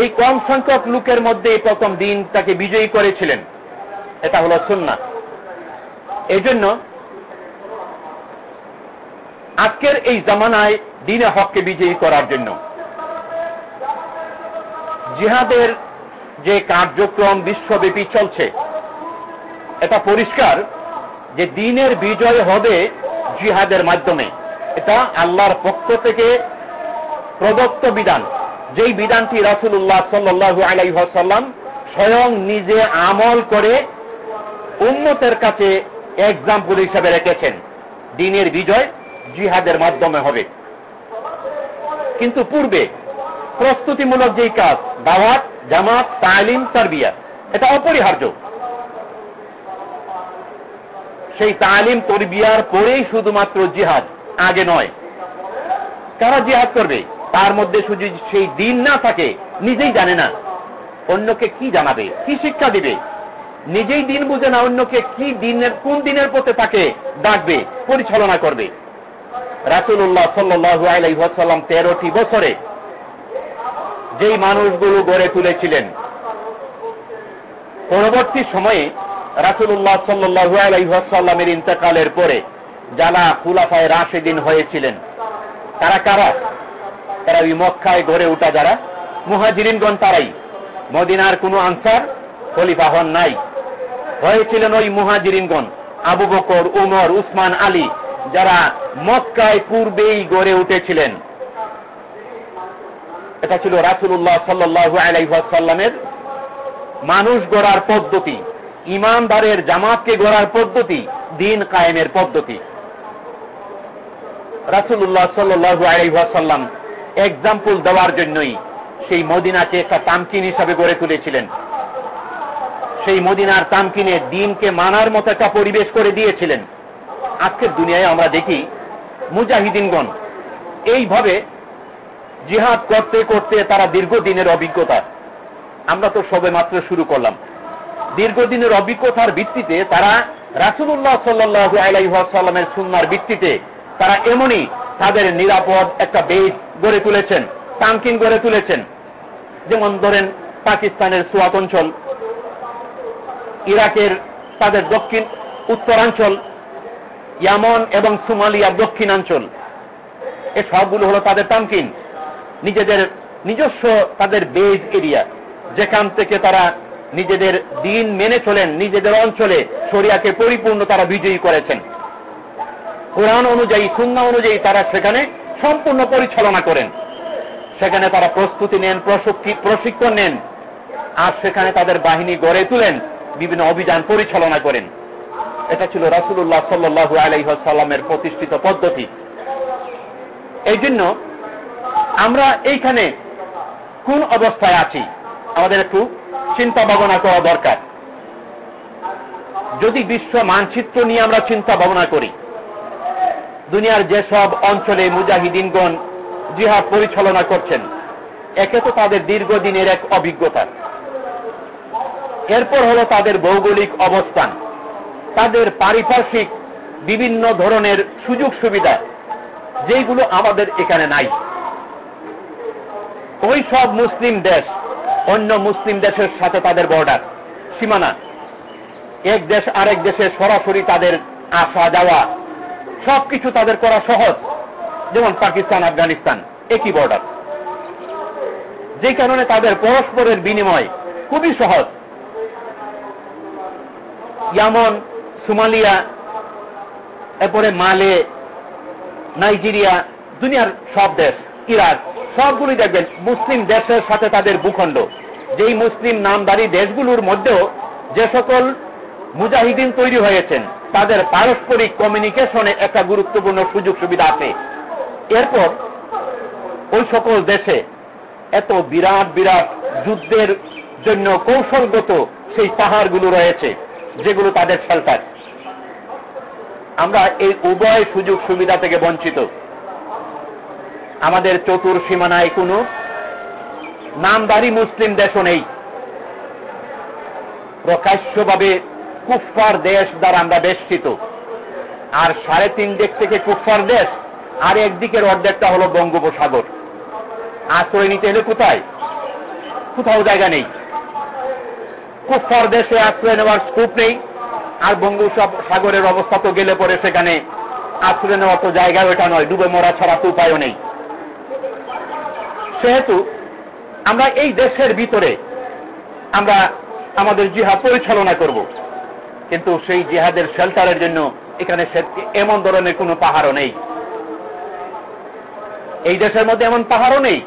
এই কম সংখ্যক লোকের মধ্যে প্রথম দিন তাকে বিজয়ী করেছিলেন। এটা হল সুন্না এই জন্য আজকের এই জামানায় দিনে হককে বিজয়ী করার জন্য জিহাদের যে কার্যক্রম বিশ্বব্যাপী চলছে, এটা পরিষ্কার যে দিনের বিজয় হবে জিহাদের মাধ্যমে। এটা আল্লাহর পক্ষ থেকে প্রদত্ত বিধান। যেই বিধানটি রাসুল্লাহ সাল্লু আলাইসাল্লাম স্বয়ং নিজে আমল করে উন্নতের কাছে এক্সাম্পল হিসেবে রেখেছেন। দিনের বিজয় জিহাদের মাধ্যমে হবে। কিন্তু পূর্বে প্রস্তুতিমূলক যেই কাজ, দাওয়াত, জামাত, তালিম তারবিয়া এটা অপরিহার্য। সেই তালিম তরবিয়ার পরেই শুধুমাত্র জিহাদ, আগে নয়। কারা জিহাদ করবে? তার মধ্যে শুধু সেই দিন না থাকে, নিজেই জানে না। অন্যকে কি জানাবে? কি শিক্ষা দিবে? নিজেই দিন বুঝে না, অন্যকে কি দিনের, কোন দিনের পথে তাকে ডাকবে, পরিচালনা করবে। রাসুল্লাহ সাল্লু আলাইসাল্লাম তেরোটি বছরে যেই মানুষগুলো গড়ে তুলেছিলেন, পরবর্তী সময়ে রাসুল্লাহ সাল্লু ইন্তকালের পরে যারা খুলাফায় রাশেদিন হয়েছিলেন। তারা কারা? তারা ওই মক্কায় গড়ে উঠা যারা? মুহাজিরিনগণ তারাই। মদিনার কোন আনসার খলিফা হন নাই। হয়েছিলেন ওই মুহাজিরিনগণ আবু বকর, উমর, উসমান, আলী, যারা মক্কায় পূর্বেই গড়ে উঠেছিলেন। এটা ছিল রাসুল্লাহ সাল্লু আলাইসাল্লামের মানুষ গড়ার পদ্ধতি। ইমানদারের জামাতকে গড়ার পদ্ধতি, দিন কায়েমের পদ্ধতি। রাসুল্লাহ সাল্লু আলাইসাল্লাম এক্সাম্পল দেওয়ার জন্যই সেই মদিনাকে একটা তামকিন হিসাবে গড়ে তুলেছিলেন। সেই মদিনার তামকিনে দিনকে মানার মতো একটা পরিবেশ করে দিয়েছিলেন। আজকের দুনিয়ায় আমরা দেখি, মুজাহিদিনগণ এইভাবে জিহাদ করতে করতে তারা দীর্ঘদিনের অভিজ্ঞতা। আমরা তো সবে মাত্র শুরু করলাম। দীর্ঘদিনের অভিজ্ঞতার ভিত্তিতে তারা রাসুল্লাহ সাল্লু আলাইসাল্লামের সুন্নার ভিত্তিতে তারা এমনই তাদের নিরাপদ একটা বেদ গড়ে তুলেছেন তামকিন গড়ে তুলেছেন। যেমন ধরেন পাকিস্তানের সুয়াত অঞ্চল ইরাকের তাদের দক্ষিণ, উত্তরাঞ্চল, ইয়ামন এবং সুমালিয়ার দক্ষিণাঞ্চল। এ সবগুলো হলো তাদের তামকিন নিজেদের নিজস্ব তাদের বেজ এরিয়া। যেখান থেকে তারা নিজেদের দিন মেনে চলেন, নিজেদের অঞ্চলে শরিয়াকে পরিপূর্ণ তারা বিজয়ী করেছেন। কোরআন অনুযায়ী সুন্না অনুযায়ী তারা সেখানে সম্পূর্ণ পরিচালনা করেন। সেখানে তারা প্রস্তুতি নেন প্রশিক্ষণ নেন। আর সেখানে তাদের বাহিনী গড়ে তুলেন, বিভিন্ন অভিযান পরিচালনা করেন। এটা ছিল রাসুল্লাহ সাল্লু আলাইসাল্লামের প্রতিষ্ঠিত পদ্ধতি। এই জন্য আমরা এইখানে কোন অবস্থায় আছি? আমাদের একটু চিন্তা ভাবনা করা দরকার। যদি বিশ্ব মানচিত্র নিয়ে আমরা চিন্তা ভাবনা করি, দুনিয়ার যেসব অঞ্চলে মুজাহিদিনগণ জিহাদ পরিচালনা করছেন, একে তো তাদের দীর্ঘদিনের এক অভিজ্ঞতা। এরপর হলো তাদের ভৌগোলিক অবস্থান। তাদের পারিপার্শ্বিক বিভিন্ন ধরনের সুযোগ সুবিধা যেগুলো আমাদের এখানে নাই। ওই সব মুসলিম দেশ অন্য মুসলিম দেশের সাথে তাদের বর্ডার সীমানা। এক দেশ আরেক দেশে সরাসরি তাদের আসা যাওয়া, সবকিছু তাদের করা সহজ। যেমন পাকিস্তান, আফগানিস্তান, একই বর্ডার যে কারণে তাদের পরস্পরের বিনিময় খুবই সহজ। ইয়ামন, সুমালিয়া, এরপরে মালে, নাইজেরিয়া, দুনিয়ার সব দেশ, ইরাক সবগুলি দেখবেন মুসলিম দেশের সাথে তাদের ভূখণ্ড। যেই মুসলিম নামদারি দেশগুলোর মধ্যেও যে সকল মুজাহিদিন তৈরি হয়েছেন, তাদের পারস্পরিক কমিউনিকেশনে একটা গুরুত্বপূর্ণ সুযোগ সুবিধা আছে। এরপর ওই সকল দেশে এত বিরাট বিরাট যুদ্ধের জন্য কৌশলগত সেই পাহাড়গুলো রয়েছে, যেগুলো তাদের শেল্টার আমরা এই উভয় সুযোগ সুবিধা থেকে বঞ্চিত। আমাদের চতুর সীমানায় কোনো নামদারি মুসলিম দেশও নেই। প্রকাশ্যভাবে কুফফার দেশ দ্বারা আমরা বেষ্টিত। আর সাড়ে তিন দিক থেকে কুফফার দেশ, আর একদিকের অর্ধেকটা হলো বঙ্গোপসাগর। আশ্রয় নিতে এলে কোথায়? কোথাও জায়গা নেই। কুফফার দেশে আশ্রয় নেওয়ার স্কুপ নেই, আর বঙ্গোপসাগরের অবস্থা তো গেলে পরে সেখানে আশ্রয় নেওয়ার তো জায়গা ওটা নয়, ডুবে মরা ছাড়া তো উপায়ও নেই। সেহেতু আমরা এই দেশের ভিতরে আমরা আমাদের জিহাদ পরিচালনা করব। কিন্তু সেই জিহাদের শেল্টারের জন্য এখানে এমন ধরনের কোনো পাহাড়ও নেই। এই দেশের মধ্যে এমন পাহাড়ও নেই।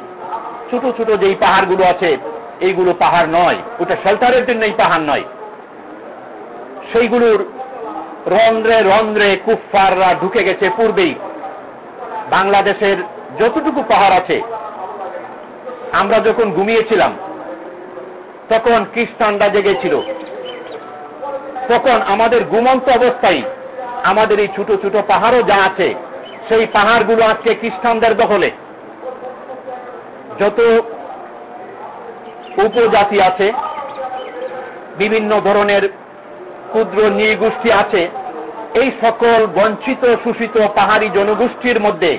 ছোট ছোট যেই পাহাড়গুলো আছে, এইগুলো পাহাড় নয়। ওটা শেল্টারের জন্য এই পাহাড় নয়। সেইগুলোর রন্ধ্রে রন্ধ্রে কুফাররা ঢুকে গেছে পূর্বেই। বাংলাদেশের যতটুকু পাহাড় আছে আমরা যখন ঘুমিয়েছিলাম, তখন খ্রিস্টানরা জেগেছিল। তখন আমাদের ঘুমন্ত অবস্থায় আমাদের এই ছোট ছোট পাহাড়ও যা আছে, সেই পাহাড়গুলো আজকে খ্রিস্টানদের দখলে। যত উপজাতি আছে, বিভিন্ন ধরনের ক্ষুদ্র নৃগোষ্ঠী আছে, এই সকল বঞ্চিত, শোষিত পাহাড়ি জনগোষ্ঠীর মধ্যে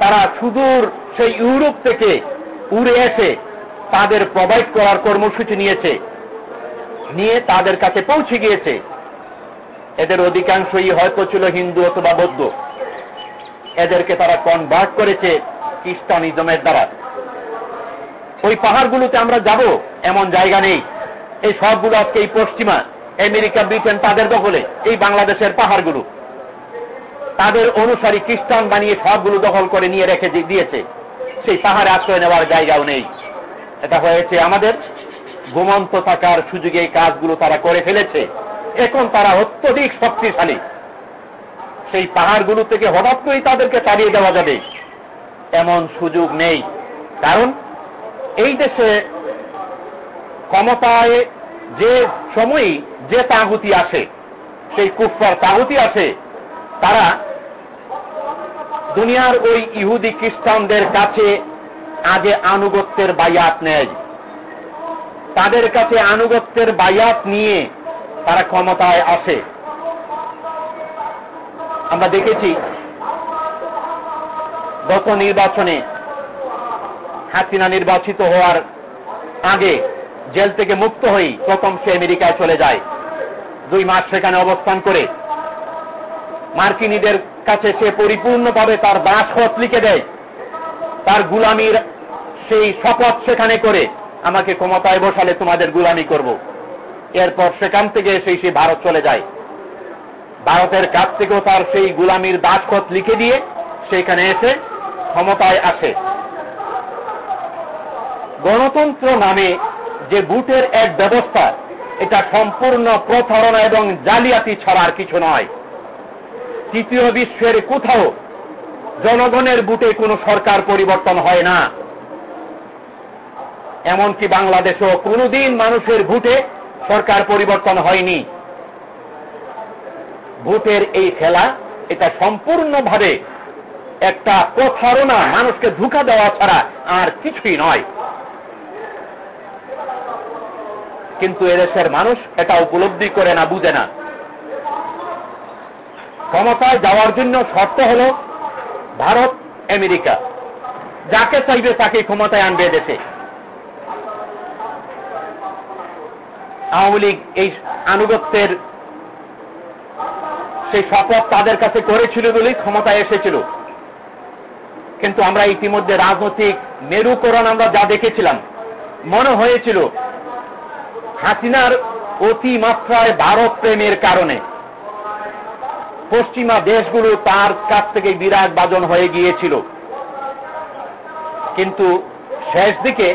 তারা সুদূর সেই ইউরোপ থেকে উড়ে এসে তাদের প্রোভাইড করার কর্মসূচি নিয়েছে। নিয়ে তাদের কাছে পৌঁছে গিয়েছে। এদের অধিকাংশই হয়তো ছিল হিন্দু অথবা বৌদ্ধ। এদেরকে তারা কনভার্ট করেছে খ্রিস্টানিজমের দ্বারা। ওই পাহাড়গুলোতে আমরা যাব, এমন জায়গা নেই। এই সবগুলো আজকে এই পশ্চিমা, আমেরিকা, ব্রিটেন, তাদের দখলে, এই বাংলাদেশের পাহাড়গুলো। তাদের অনুসারী খ্রিস্টান বানিয়ে সবগুলো দখল করে নিয়ে রেখে দিয়েছে। সেই পাহাড়ে আশ্রয় নেওয়ার জায়গাও নেই। এটা হয়েছে আমাদের ঘুমন্ত থাকার সুযোগে এই কাজগুলো তারা করে ফেলেছে। এখন তারা অত্যধিক শক্তিশালী। সেই পাহাড়গুলো থেকে হঠাৎ করেই তাদেরকে তাড়িয়ে দেওয়া যাবে। এমন সুযোগ নেই। কারণ এই দেশে ক্ষমতায় যে সময়ই যে তাহুতি আসে, সেই কুফার তাহুতি আসে, তারা দুনিয়ার ওই ইহুদি খ্রিস্টানদের কাছে আগে আনুগত্যের বায়াত নেয়। তাদের কাছে আনুগত্যের বায়াত নিয়ে তারা ক্ষমতায় আসে। আমরা দেখেছি, গত নির্বাচনে হাসিনা নির্বাচিত হওয়ার আগে জেল থেকে মুক্ত হয়েই প্রথম সে আমেরিকায় চলে যায়। দুই মাস সেখানে অবস্থান করে। মার্কিনীদের কাছে সে পরিপূর্ণভাবে তার দাসহত লিখে দেয়। তার গুলামির সেই শপথ সেখানে করে আমাকে ক্ষমতায় বসালে তোমাদের গুলামি করব। এরপর সেখান থেকে এসে সে ভারত চলে যায়। ভারতের কাছ থেকেও তার সেই গুলামির দাসপথ লিখে দিয়ে সেইখানে এসে ক্ষমতায় আসে। গণতন্ত্র নামে যে বুটের এক ব্যবস্থা, এটা সম্পূর্ণ প্রতারণা এবং জালিয়াতি ছাড়ার কিছু নয়। তৃতীয় বিশ্বের কোথাও জনগণের বুটে কোনো সরকার পরিবর্তন হয় না। এমনকি বাংলাদেশেও কোনোদিন মানুষের ভোটে সরকার পরিবর্তন হয়নি। ভোটের এই খেলা, এটা সম্পূর্ণভাবে একটা প্রতারণা, মানুষকে ধোকা দেওয়া ছাড়া আর কিছুই নয়। কিন্তু এদেশের মানুষ এটা উপলব্ধি করে না, বুঝে না। ক্ষমতায় যাওয়ার জন্য শর্ত হল ভারত, আমেরিকা। যাকে চাইবে তাকে ক্ষমতায় আনবে দেশে। আওয়ামী লীগ এই আনুগত্যের সেই শপথ তাদের কাছে করেছিল বলেই ক্ষমতায় এসেছিল। কিন্তু আমরা ইতিমধ্যে রাজনৈতিক মেরুকরণ আমরা যা দেখেছিলাম, মনে হয়েছিল হাসিনার অতিমাত্রায় ভারত প্রেমের কারণে। পশ্চিমা দেশগুলো তার কাছ থেকে বিরাট বাজন হয়ে গিয়েছিল। কিন্তু শেষ দিকে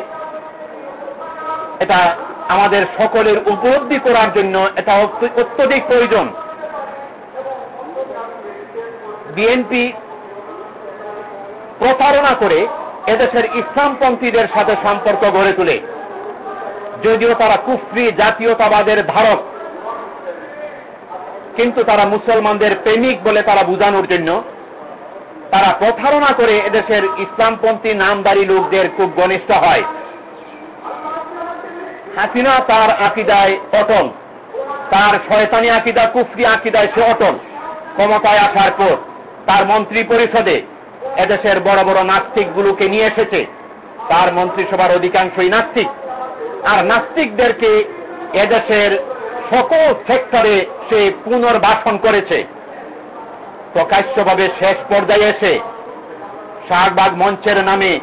এটা আমাদের সকলের উপলব্ধি করার জন্য এটা অত্যধিক প্রয়োজন। বিএনপি প্রতারণা করে এদেশের ইসলামপন্থীদের সাথে সম্পর্ক গড়ে তোলে। যদিও তারা কুফরি, জাতীয়তাবাদের ধারক কিন্তু তারা মুসলমানদের প্রেমিক বলে তারা বুঝানোর জন্য তারা প্রতারণা করে এদেশের ইসলামপন্থী নামদারি লোকদের খুব ঘনিষ্ঠ হয়। হাসিনা তার আকিদায় অটল। তার শয়তানি আকিদা, কুফরি আকিদায় সে অটল। ক্ষমতায় আসার পর তার মন্ত্রী পরিষদে এদেশের বড় বড় নাস্তিকগুলোকে নিয়ে এসেছে। তার মন্ত্রিসভার অধিকাংশই নাস্তিক। আর নাস্তিকদেরকে এদেশের সকল সেক্টরে সে পুনর্বাসন করেছে। প্রকাশ্যভাবে শেষ পর্যায়ে এসে শাহবাগ মঞ্চের নামে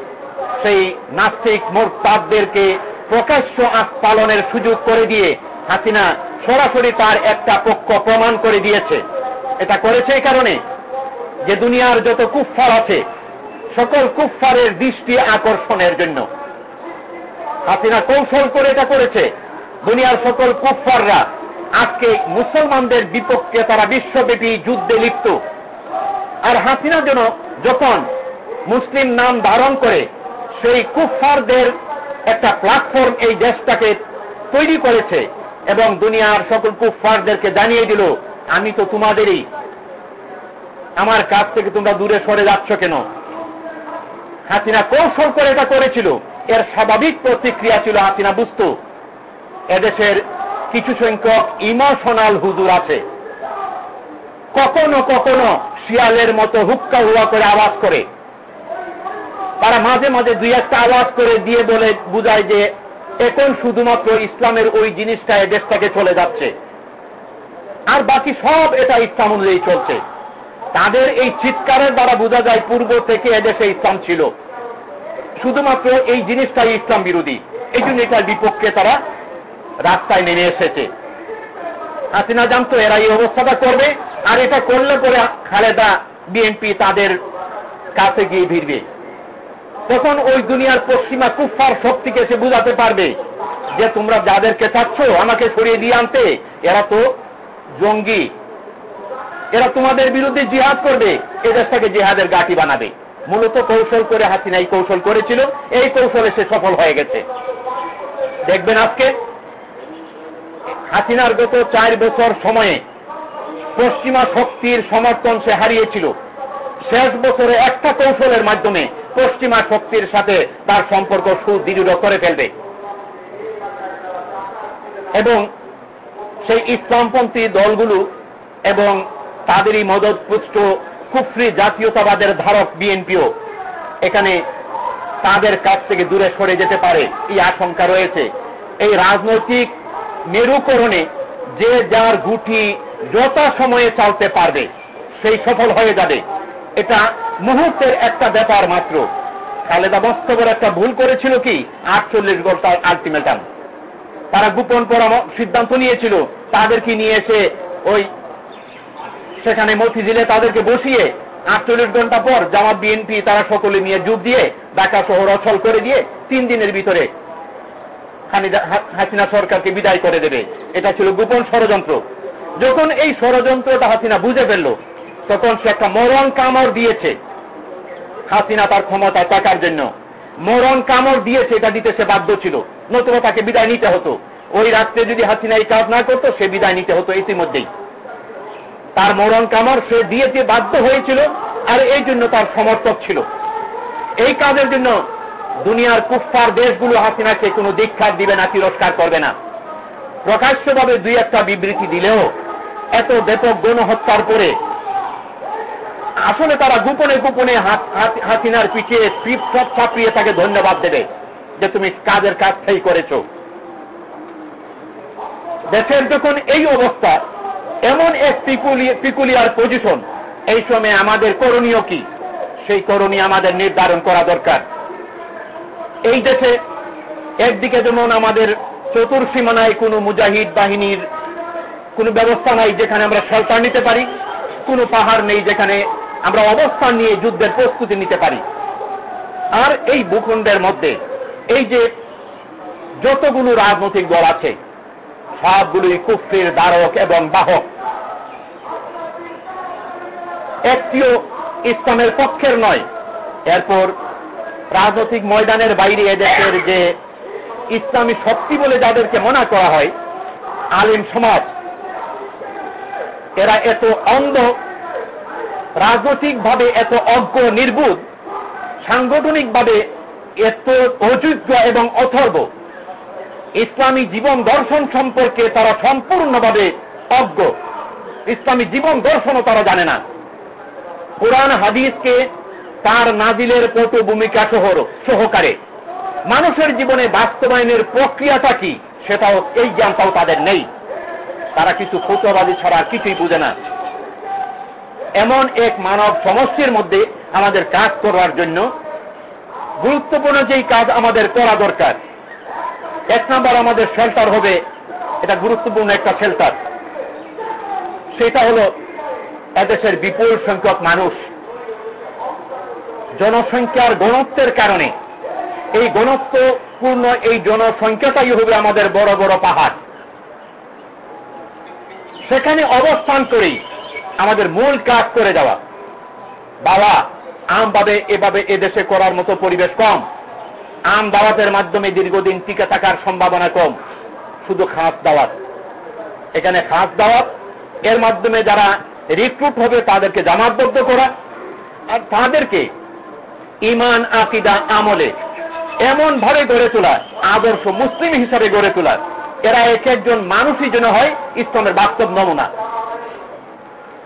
সেই নাস্তিক মোরতাদদেরকে প্রকাশ্য আস পালনের সুযোগ করে দিয়ে হাসিনা সরাসরি তার একটা পক্ষ প্রমাণ করে দিয়েছে। এটা করেছে এই কারণে যে দুনিয়ার যত কুফফার আছে, সকল কুফফারের দৃষ্টি আকর্ষণের জন্য। হাসিনা কৌশল করে এটা করেছে। দুনিয়ার সকল কুফফাররা আজকে মুসলমানদের বিপক্ষে তারা বিশ্বব্যাপী যুদ্ধে লিপ্ত। আর হাসিনা যেন যখন মুসলিম নাম ধারণ করে, সেই কুফফারদের একটা প্ল্যাটফর্ম এই দেশটাকে তৈরি করেছে এবং দুনিয়ার সকল কুফফারদেরকে জানিয়ে দিল, আমি তো তোমাদেরই। আমার কাছ থেকে তোমরা দূরে সরে যাচ্ছ কেন? হাসিনা কৌশল করে এটা করেছিল। এর স্বাভাবিক প্রতিক্রিয়া ছিল, হাসিনা বুঝত এদেশের কিছু সংখ্যক ইমোশনাল হুজুর আছে। কখনো কখনো শিয়ালের মতো হুক্কা হুয়া করে আওয়াজ করে। তারা মাঝে মাঝে দুই একটা আওয়াজ করে দিয়ে বলে, বুঝায় যে এখন শুধুমাত্র ইসলামের ওই জিনিসটা এ দেশটাকে চলে যাচ্ছে। আর বাকি সব এটা ইসলাম অনুযায়ী চলছে। তাদের এই চিৎকারের দ্বারা বোঝা যায় পূর্ব থেকে এদেশে ইসলাম ছিল। শুধুমাত্র এই জিনিসটাই ইসলাম বিরোধী। এই জন্য এটার বিপক্ষে তারা রাস্তায় নেমে এসেছে। হাসিনা জানতো এরা এই অবস্থাটা করবে, আর এটা করলে পরে খালেদা বিএনপি তাদের কাছে গিয়ে ভিড়বে। তখন ওই দুনিয়ার পশ্চিমা কুফার শক্তিকে সে বুঝাতে পারবে যে তোমরা যাদেরকে চাচ্ছ আমাকে সরিয়ে দিয়ে আনতে, এরা তো জঙ্গি। এরা তোমাদের বিরুদ্ধে জিহাদ করবে, এ দেশটাকে জিহাদের গাঠি বানাবে। মূলত কৌশল করে হাসিনা এই কৌশল করেছিল, এই কৌশলে সে সফল হয়ে গেছে। দেখবেন আজকে হাসিনার গত চার বছর সময়ে পশ্চিমা শক্তির সমর্থন সে হারিয়েছিল। শেষ বছরে একটা কৌশলের মাধ্যমে পশ্চিমা শক্তির সাথে তার সম্পর্ক সুদৃঢ় করে ফেলবে। এবং সেই ইসলামপন্থী দলগুলো এবং তাদেরই মদত পুষ্ট কুফরি জাতীয়তাবাদের ধারক বিএনপিও এখানে তাদের কাছ থেকে দূরে সরে যেতে পারে এই আশঙ্কা রয়েছে। এই রাজনৈতিক মেরুকরণে যে যার গুটি যথা সময়ে চালতে পারবে, সেই সফল হয়ে যাবে। এটা মুহূর্তের একটা ব্যাপার মাত্র। খালেদা বস্তবর একটা ভুল করেছিল কি? আটচল্লিশ গোল তার আলটিমেটাম তারা গোপন সিদ্ধান্ত নিয়েছিল, তাদেরকে নিয়ে এসে ওই সেখানে মতিঝিলে তাদেরকে বসিয়ে আটচল্লিশ ঘণ্টা পর জামাত বিএনপি তারা সকলে নিয়ে যোগ দিয়ে ঢাকা শহর অচল করে দিয়ে তিন দিনের ভিতরে হাসিনা সরকারকে বিদায় করে দেবে। এটা ছিল গোপন ষড়যন্ত্র। যখন এই ষড়যন্ত্রটা হাসিনা বুঝে ফেলল, তখন সে একটা মরণ কামড় দিয়েছে। হাসিনা তার ক্ষমতা টাকার জন্য মরণ কামড় দিয়েছে, এটা দিতে সে বাধ্য ছিল। নতুবা তাকে বিদায় নিতে হতো। ওই রাত্রে যদি হাসিনা এই কাজ না করতো, সে বিদায় নিতে হতো ইতিমধ্যেই। তার মরণ কামড় সে দিয়েতে বাধ্য হয়েছিল, আর এই জন্য তার সমর্থক ছিল। এই কাজের জন্য দুনিয়ার কুফার দেশগুলো হাসিনাকে কোনো দীক্ষা দিবে না, তিরস্কার করবে না। প্রকাশ্যভাবে দুই একটা বিবৃতি দিলেও এত ব্যাপক গণহত্যার পরে আসলে তারা গোপনে গোপনে হাসিনার পিছিয়ে সব ছাপিয়ে তাকে ধন্যবাদ দেবে যে তুমি কাজের কাজটাই করেছ। দেশের যখন এই অবস্থা, এমন এক পিকুলিয়ার পজিশন এই সময় আমাদের করণীয় কি? সেই করণীয় আমাদের নির্ধারণ করা দরকার। এই দেশে একদিকে যেমন আমাদের চতুর্সীমানায় কোনো মুজাহিদ বাহিনীর কোনো ব্যবস্থা নাই যেখানে আমরা সরকার নিতে পারি, কোনো পাহাড় নেই যেখানে আমরা অবস্থান নিয়ে যুদ্ধের প্রস্তুতি নিতে পারি। আর এই ভূখণ্ডের মধ্যে এই যে যতগুলো রাজনৈতিক দল আছে, সবগুলোই কুফরির দ্বারক এবং বাহক। একটিও ইসলামের পক্ষের নয়, এরপর রাজনৈতিক ময়দানের বাইরে এদেশের যে ইসলামী শক্তি বলে যাদেরকে মনে করা হয়, আলিম সমাজ, এরা এত অন্ধ, রাজনৈতিকভাবে এত অজ্ঞ নির্বুধ সাংগঠনিকভাবে এত অযোগ্য এবং অথর্ব। ইসলামী জীবন দর্শন সম্পর্কে তারা সম্পূর্ণভাবে অজ্ঞ। ইসলামী জীবন দর্শনও তারা জানে না। কোরআন, হাদিসকে তার নাজিলের পটু ভূমিকা সহকারে। মানুষের জীবনে বাস্তবায়নের প্রক্রিয়াটা কি, সেটাও এই জ্ঞানটাও তাদের নেই। তারা কিছু ফুটবাদী ছাড়া কিছুই বুঝে না। এমন এক মানব সমষ্টির মধ্যে আমাদের কাজ করার জন্য গুরুত্বপূর্ণ যেই কাজ আমাদের করা দরকার। এক নাম্বার আমাদের শেল্টার হবে, এটা গুরুত্বপূর্ণ একটা শেল্টার সেটা হল এদেশের বিপুল সংখ্যক মানুষ জনসংখ্যার গণত্বের কারণে। এই গণত্বপূর্ণ এই জনসংখ্যাটাই হবে আমাদের বড় বড় পাহাড়। সেখানে অবস্থান করেই আমাদের মূল কাজ করে যাওয়া। বাবা আমভাবে এভাবে এদেশে করার মতো পরিবেশ কম। আম দাওয়াতের মাধ্যমে দীর্ঘদিন টিকে থাকার সম্ভাবনা কম। শুধু খাস দাওয়াত। এখানে খাস দাওয়াত। এর মাধ্যমে যারা রিক্রুট হবে তাদেরকে জামাতবদ্ধ করা। আর তাদেরকে ইমান আকিদা, আমলে। এমন ভাবে গড়ে তোলা আদর্শ মুসলিম হিসাবে গড়ে তোলা এরা এক একজন মানুষই যেন হয় ইসলামের বাস্তব নমুনা।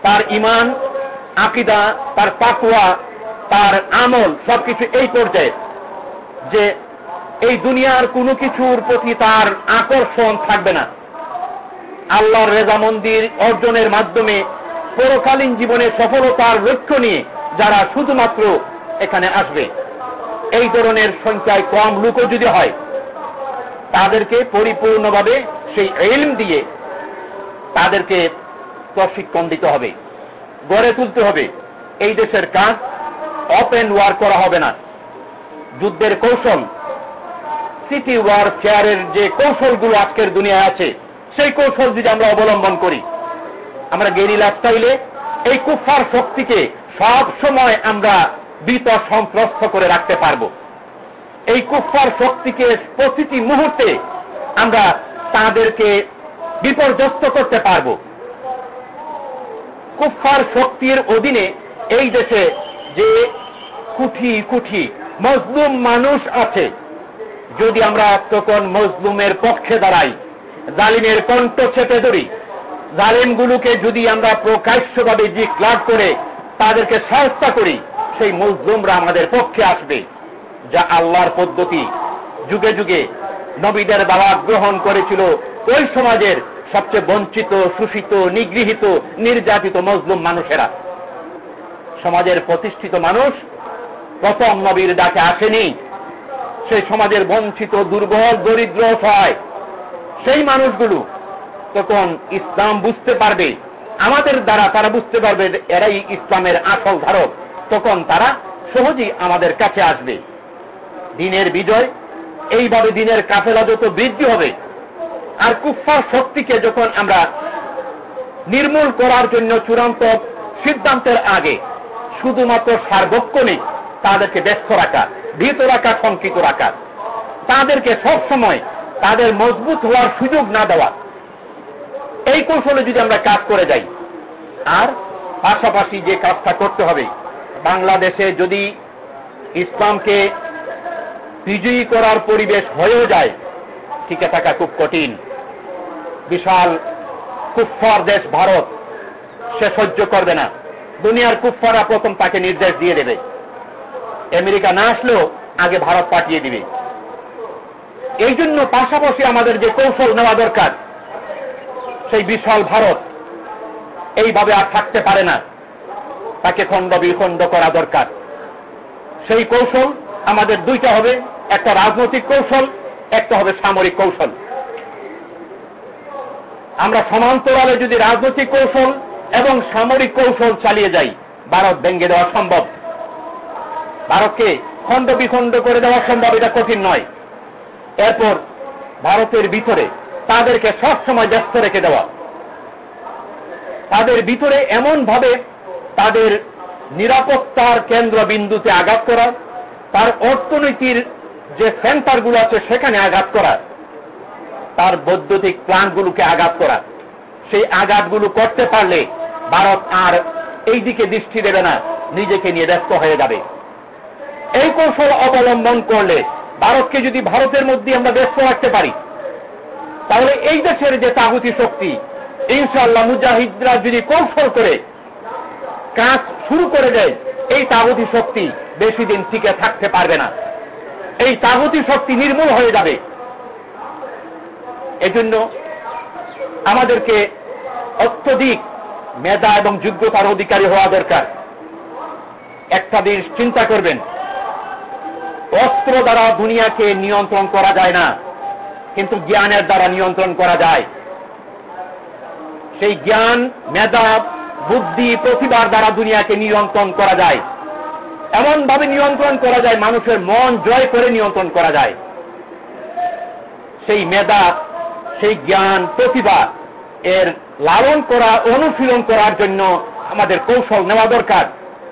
তার ইমান আকিদা, তার পাকুয়া তার আমল সবকিছু এই পর্যায়ে যে এই দুনিয়ার কোনো কিছুর প্রতি তার আকর্ষণ থাকবে না। আল্লাহর রেজা মন্দির অর্জনের মাধ্যমে পরকালীন জীবনে সফলতার লক্ষ্য নিয়ে যারা শুধুমাত্র এখানে আসবে। এই ধরনের সংখ্যায় কম লুকও যদি হয়, তাদেরকে পরিপূর্ণভাবে সেই এলম দিয়ে তাদেরকে প্রশিক্ষণ দিতে হবে, গড়ে তুলতে হবে। এই দেশের কাজ ওপেন ওয়ার করা হবে না। যুদ্ধের কৌশল সিটি ওয়ার ফেয়ারের যে কৌশলগুলো আজকের দুনিয়ায় আছে, সেই কৌশল যদি আমরা অবলম্বন করি, আমরা গেরিলা স্টাইলে এই কুফার শক্তিকে সব সময় আমরা বিত সন্ত্রস্ত করে রাখতে পারব। এই কুফার শক্তিকে প্রতিটি মুহূর্তে আমরা তাদেরকে বিপর্যস্ত করতে পারব। কুফার শক্তির অধীনে এই দেশে যে কুঠি কুঠি মজলুম মানুষ আছে, যদি আমরা তখন মজলুমের পক্ষে দাঁড়াই, জালিমের কণ্ঠ ছেপে ধরি, জালিমগুলোকে যদি আমরা প্রকাশ্যভাবে জিক্লাট করে তাদেরকে সহায়তা করি সেই মজলুমরা আমাদের পক্ষে আসবে, যা আল্লাহর পদ্ধতি। যুগে যুগে নবীদের বাবা গ্রহণ করেছিল ওই সমাজের সবচেয়ে বঞ্চিত, শোষিত, নিগৃহীত, নির্যাতিত মজলুম মানুষেরা। সমাজের প্রতিষ্ঠিত মানুষ প্রথম নবীর ডাকে আসেনি সেই সমাজের বঞ্চিত, দুর্বল, দরিদ্র হয় সেই মানুষগুলো তখন ইসলাম বুঝতে পারবে, আমাদের দ্বারা তারা বুঝতে পারবে এরাই ইসলামের আসল ধারক। তখন তারা সহজেই আমাদের কাছে আসবে। দিনের বিজয়, এইভাবে দিনের কাফেলা যত বৃদ্ধি হবে, আর কুফার শক্তিকে যখন আমরা নির্মূল করার জন্য চূড়ান্ত সিদ্ধান্তের আগে শুধুমাত্র সার্বক্ষণিক তাদেরকে ব্যস্ত রাখা, ভীত রাখা, শঙ্কিত রাখা, তাদেরকে সব সময় তাদের মজবুত হওয়ার সুযোগ না দেওয়া, এই কৌশলে যদি আমরা কাজ করে যাই, আর পাশাপাশি যে কাজটা করতে হবে বাংলাদেশে যদি ইসলামকে বিজয়ী করার পরিবেশ হয়েও যায়, টিকে থাকা খুব কঠিন। বিশাল কুফফার দেশ ভারত, সে সহ্য করবে না। দুনিয়ার কুফফারা প্রথম তাকে নির্দেশ দিয়ে দেবে। আমেরিকা না আসলেও আগে ভারত পাঠিয়ে দিবে। এই জন্য পাশাপাশি আমাদের যে কৌশল নেওয়া দরকার, সেই বিশাল ভারত, এইভাবে আর থাকতে পারে না। তাকে খণ্ড বিখণ্ড করা দরকার। সেই কৌশল আমাদের দুইটা হবে, একটা রাজনৈতিক কৌশল, একটা হবে সামরিক কৌশল। আমরা সমান্তরালে যদি রাজনৈতিক কৌশল এবং সামরিক কৌশল চালিয়ে যাই, ভারত ভেঙ্গে দেওয়া সম্ভব। ভারতকে খণ্ড বিখণ্ড করে দেওয়া সম্ভব, এটা কঠিন নয়। এরপর ভারতের ভিতরে তাদেরকে সবসময় ব্যস্ত রেখে দেওয়া। তাদের ভিতরে এমন ভাবে তাদের নিরাপত্তার কেন্দ্রবিন্দুতে আঘাত করা, তার অর্থনীতির যে সেন্টারগুলো আছে সেখানে আঘাত করা, তার বৈদ্যুতিক প্লান্টগুলোকে আঘাত করা। সেই আঘাতগুলো করতে পারলে ভারত আর এই দিকে দৃষ্টি দেবে না, নিজেকে নিয়ে ব্যস্ত হয়ে যাবে। এই কৌশল অবলম্বন করলে ভারতকে যদি ভারতের মধ্যে আমরা ব্যস্ত রাখতে পারি, তাহলে এই দেশের যে তাগুতি শক্তি ইনশাল্লাহ মুজাহিদরা যদি কৌশল করে কাজ শুরু করে দেয়, এই তাগুতি শক্তি বেশি দিন টিকে থাকতে পারবে না। এই তাগুতি শক্তি নির্মূল হয়ে যাবে। এজন্য আমাদেরকে অত্যধিক মেধা এবং যোগ্যতার অধিকারী হওয়া দরকার। একটা জিনিস চিন্তা করবেন, অস্ত্র দ্বারা দুনিয়াকে নিয়ন্ত্রণ করা যায় না, কিন্তু জ্ঞানের দ্বারা নিয়ন্ত্রণ করা যায়। সেই জ্ঞান, মেধা বুদ্ধি, প্রতিভার দ্বারা দুনিয়াকে নিয়ন্ত্রণ করা যায়। এমন ভাবে নিয়ন্ত্রণ করা যায়, মানুষের মন জয় করে নিয়ন্ত্রণ করা যায়। সেই মেধা, সেই জ্ঞান, প্রতিভা, এর লালন করা, অনুশীলন করার জন্য আমাদের কৌশল নেওয়া দরকার,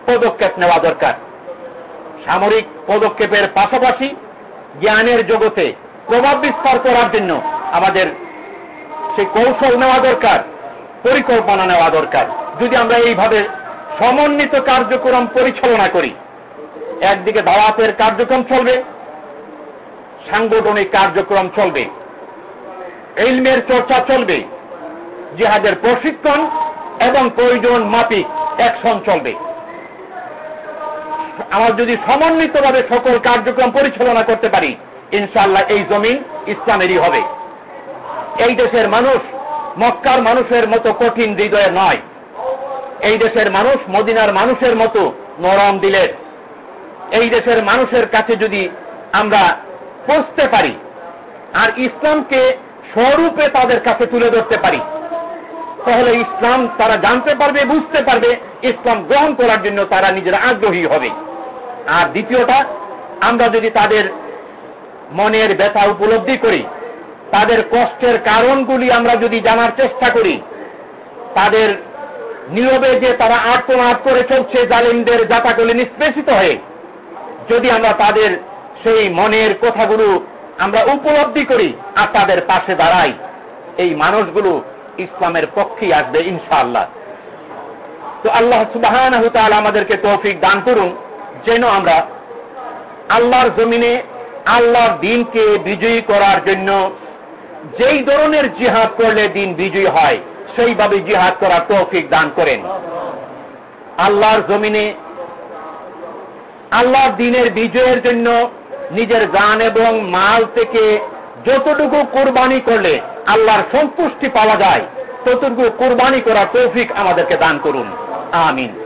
পদক্ষেপ নেওয়া দরকার। সামরিক পদক্ষেপের পাশাপাশি জ্ঞানের জগতে প্রভাব বিস্তার করার জন্য আমাদের সেই কৌশল নেওয়া দরকার, পরিকল্পনা নেওয়া দরকার। যদি আমরা এইভাবে সমন্বিত কার্যক্রম পরিচালনা করি, একদিকে দাওয়াতের কার্যক্রম চলবে, সাংগঠনিক কার্যক্রম চলবে, ইলমের চর্চা চলবে, জিহাদের প্রশিক্ষণ এবং প্রয়োজন মাফিক অ্যাকশন চলবে। আমার যদি সমন্বিতভাবে সকল কার্যক্রম পরিচালনা করতে পারি ইনশাল্লাহ এই জমিন ইসলামেরই হবে। এই দেশের মানুষ, মক্কার মানুষের মতো কঠিন হৃদয়ে নয়। এই দেশের মানুষ মদিনার মানুষের মতো নরম দিলের। এই দেশের মানুষের কাছে যদি আমরা পৌঁছতে পারি আর ইসলামকে স্বরূপে তাদের কাছে তুলে ধরতে পারি, তাহলে ইসলাম তারা জানতে পারবে, বুঝতে পারবে, ইসলাম গ্রহণ করার জন্য তারা নিজেরা আগ্রহী হবে। আর দ্বিতীয়টা, আমরা যদি তাদের মনের ব্যথা উপলব্ধি করি, তাদের কষ্টের কারণগুলি আমরা যদি জানার চেষ্টা করি, তাদের নীরবে যে তারা আত্মনাদ করে চলছে জালিমদের জাতাগুলি নিষ্পেষিত হয়ে, যদি আমরা তাদের সেই মনের কথাগুলো আমরা উপলব্ধি করি আর তাদের পাশে দাঁড়াই, এই মানুষগুলো ইসলামের পক্ষেই আসবে ইনশাআল্লাহ। তো আল্লাহ সুবাহ আমাদেরকে তৌফিক দান করুন, যেন আমরা আল্লাহর জমিনে আল্লাহর দিনকে বিজয়ী করার জন্য যেই ধরনের জিহাদ করলে দিন বিজয়ী হয় সেইভাবে জিহাদ করার তৌফিক দান করেন। আল্লাহর জমিনে আল্লাহর দিনের বিজয়ের জন্য নিজের গান এবং মাল থেকে যতটুকু কোরবানি করলে আল্লাহর সন্তুষ্টি পাওয়া যায়, ততটুকু কোরবানি করার তৌফিক আমাদেরকে দান করুন। আমিন।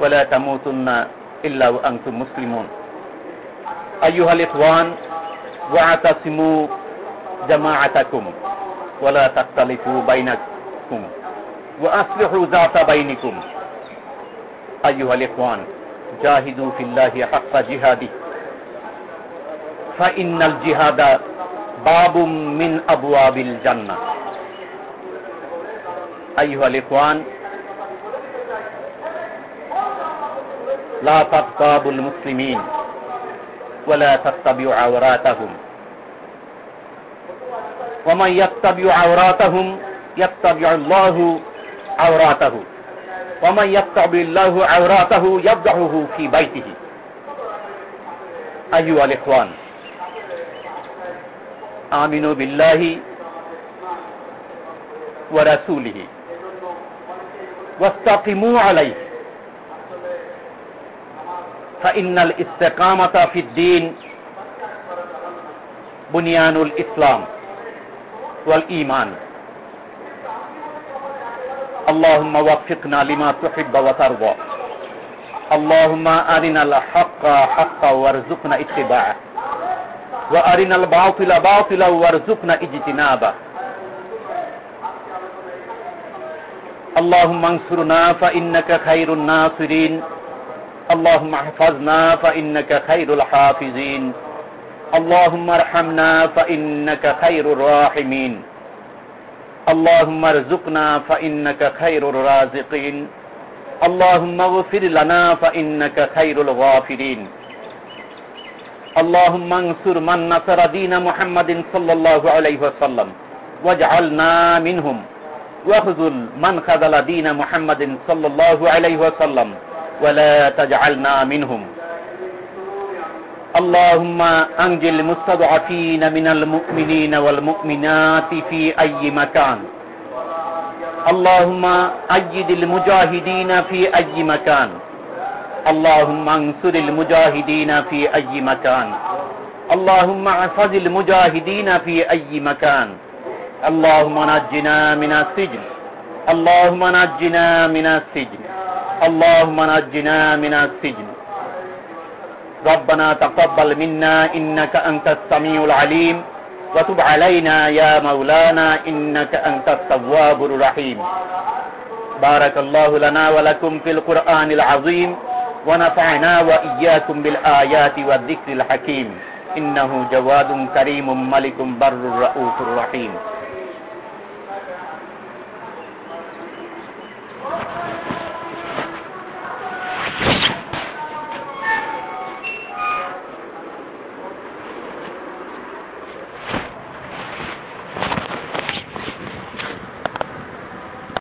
ولا تموتن إلا وأنتم مسلمون. أيها الإخوان واعتصموا جماعتكم ولا تختلفوا بينكم وأصلحوا ذات بينكم. أيها الإخوان جاهدوا في الله حق جهاده. فإن الجهاد باب من أبواب الجنة. أيها الإخوان لا تغتابوا المسلمين ولا تتبعوا عوراتهم. ومن يتبع عوراتهم يتبع الله عوراته. ومن يتبع الله عوراته يفضحه في بيته. أيها الإخوان آمنوا بالله ورسوله واستقيموا عليه. فإن الاستقامة في الدين بنيان الإسلام والإيمان. اللهم وفقنا لما تحب وترضى. اللهم أرنا الحق حقا وارزقنا اتباعه. وأرنا الباطل باطلا وارزقنا اجتنابه. اللهم انصرنا فإنك خير الناصرين. اللهم احفظنا فإنك خير الحافظين اللهم ارحمنا فإنك خير الراحمين اللهم ارزقنا فإنك خير الرازقين اللهم اغفر لنا فإنك خير الغافرين اللهم انصر من نصر دين محمد صلى الله عليه وسلم واجعلنا منهم واخذل من خذل دين محمد صلى الله عليه وسلم ولا تجعلنا منهم. اللهم أنجل المستضعفين من المؤمنين والمؤمنات في أي مكان. اللهم أيد المجاهدين في أي مكان. اللهم انصر المجاهدين في أي مكان. اللهم احفظ المجاهدين في أي مكان. اللهم نجنا من السجن. اللهم نجنا من السجن. اللهم نجنا من السجن. ربنا تقبل منا إنك أنت السميع العليم. وتب علينا يا مولانا إنك أنت التواب الرحيم. بارك الله لنا ولكم في القرآن العظيم. ونفعنا وإياكم بالآيات والذكر الحكيم. إنه جواد كريم ملك بر رؤوف رحيم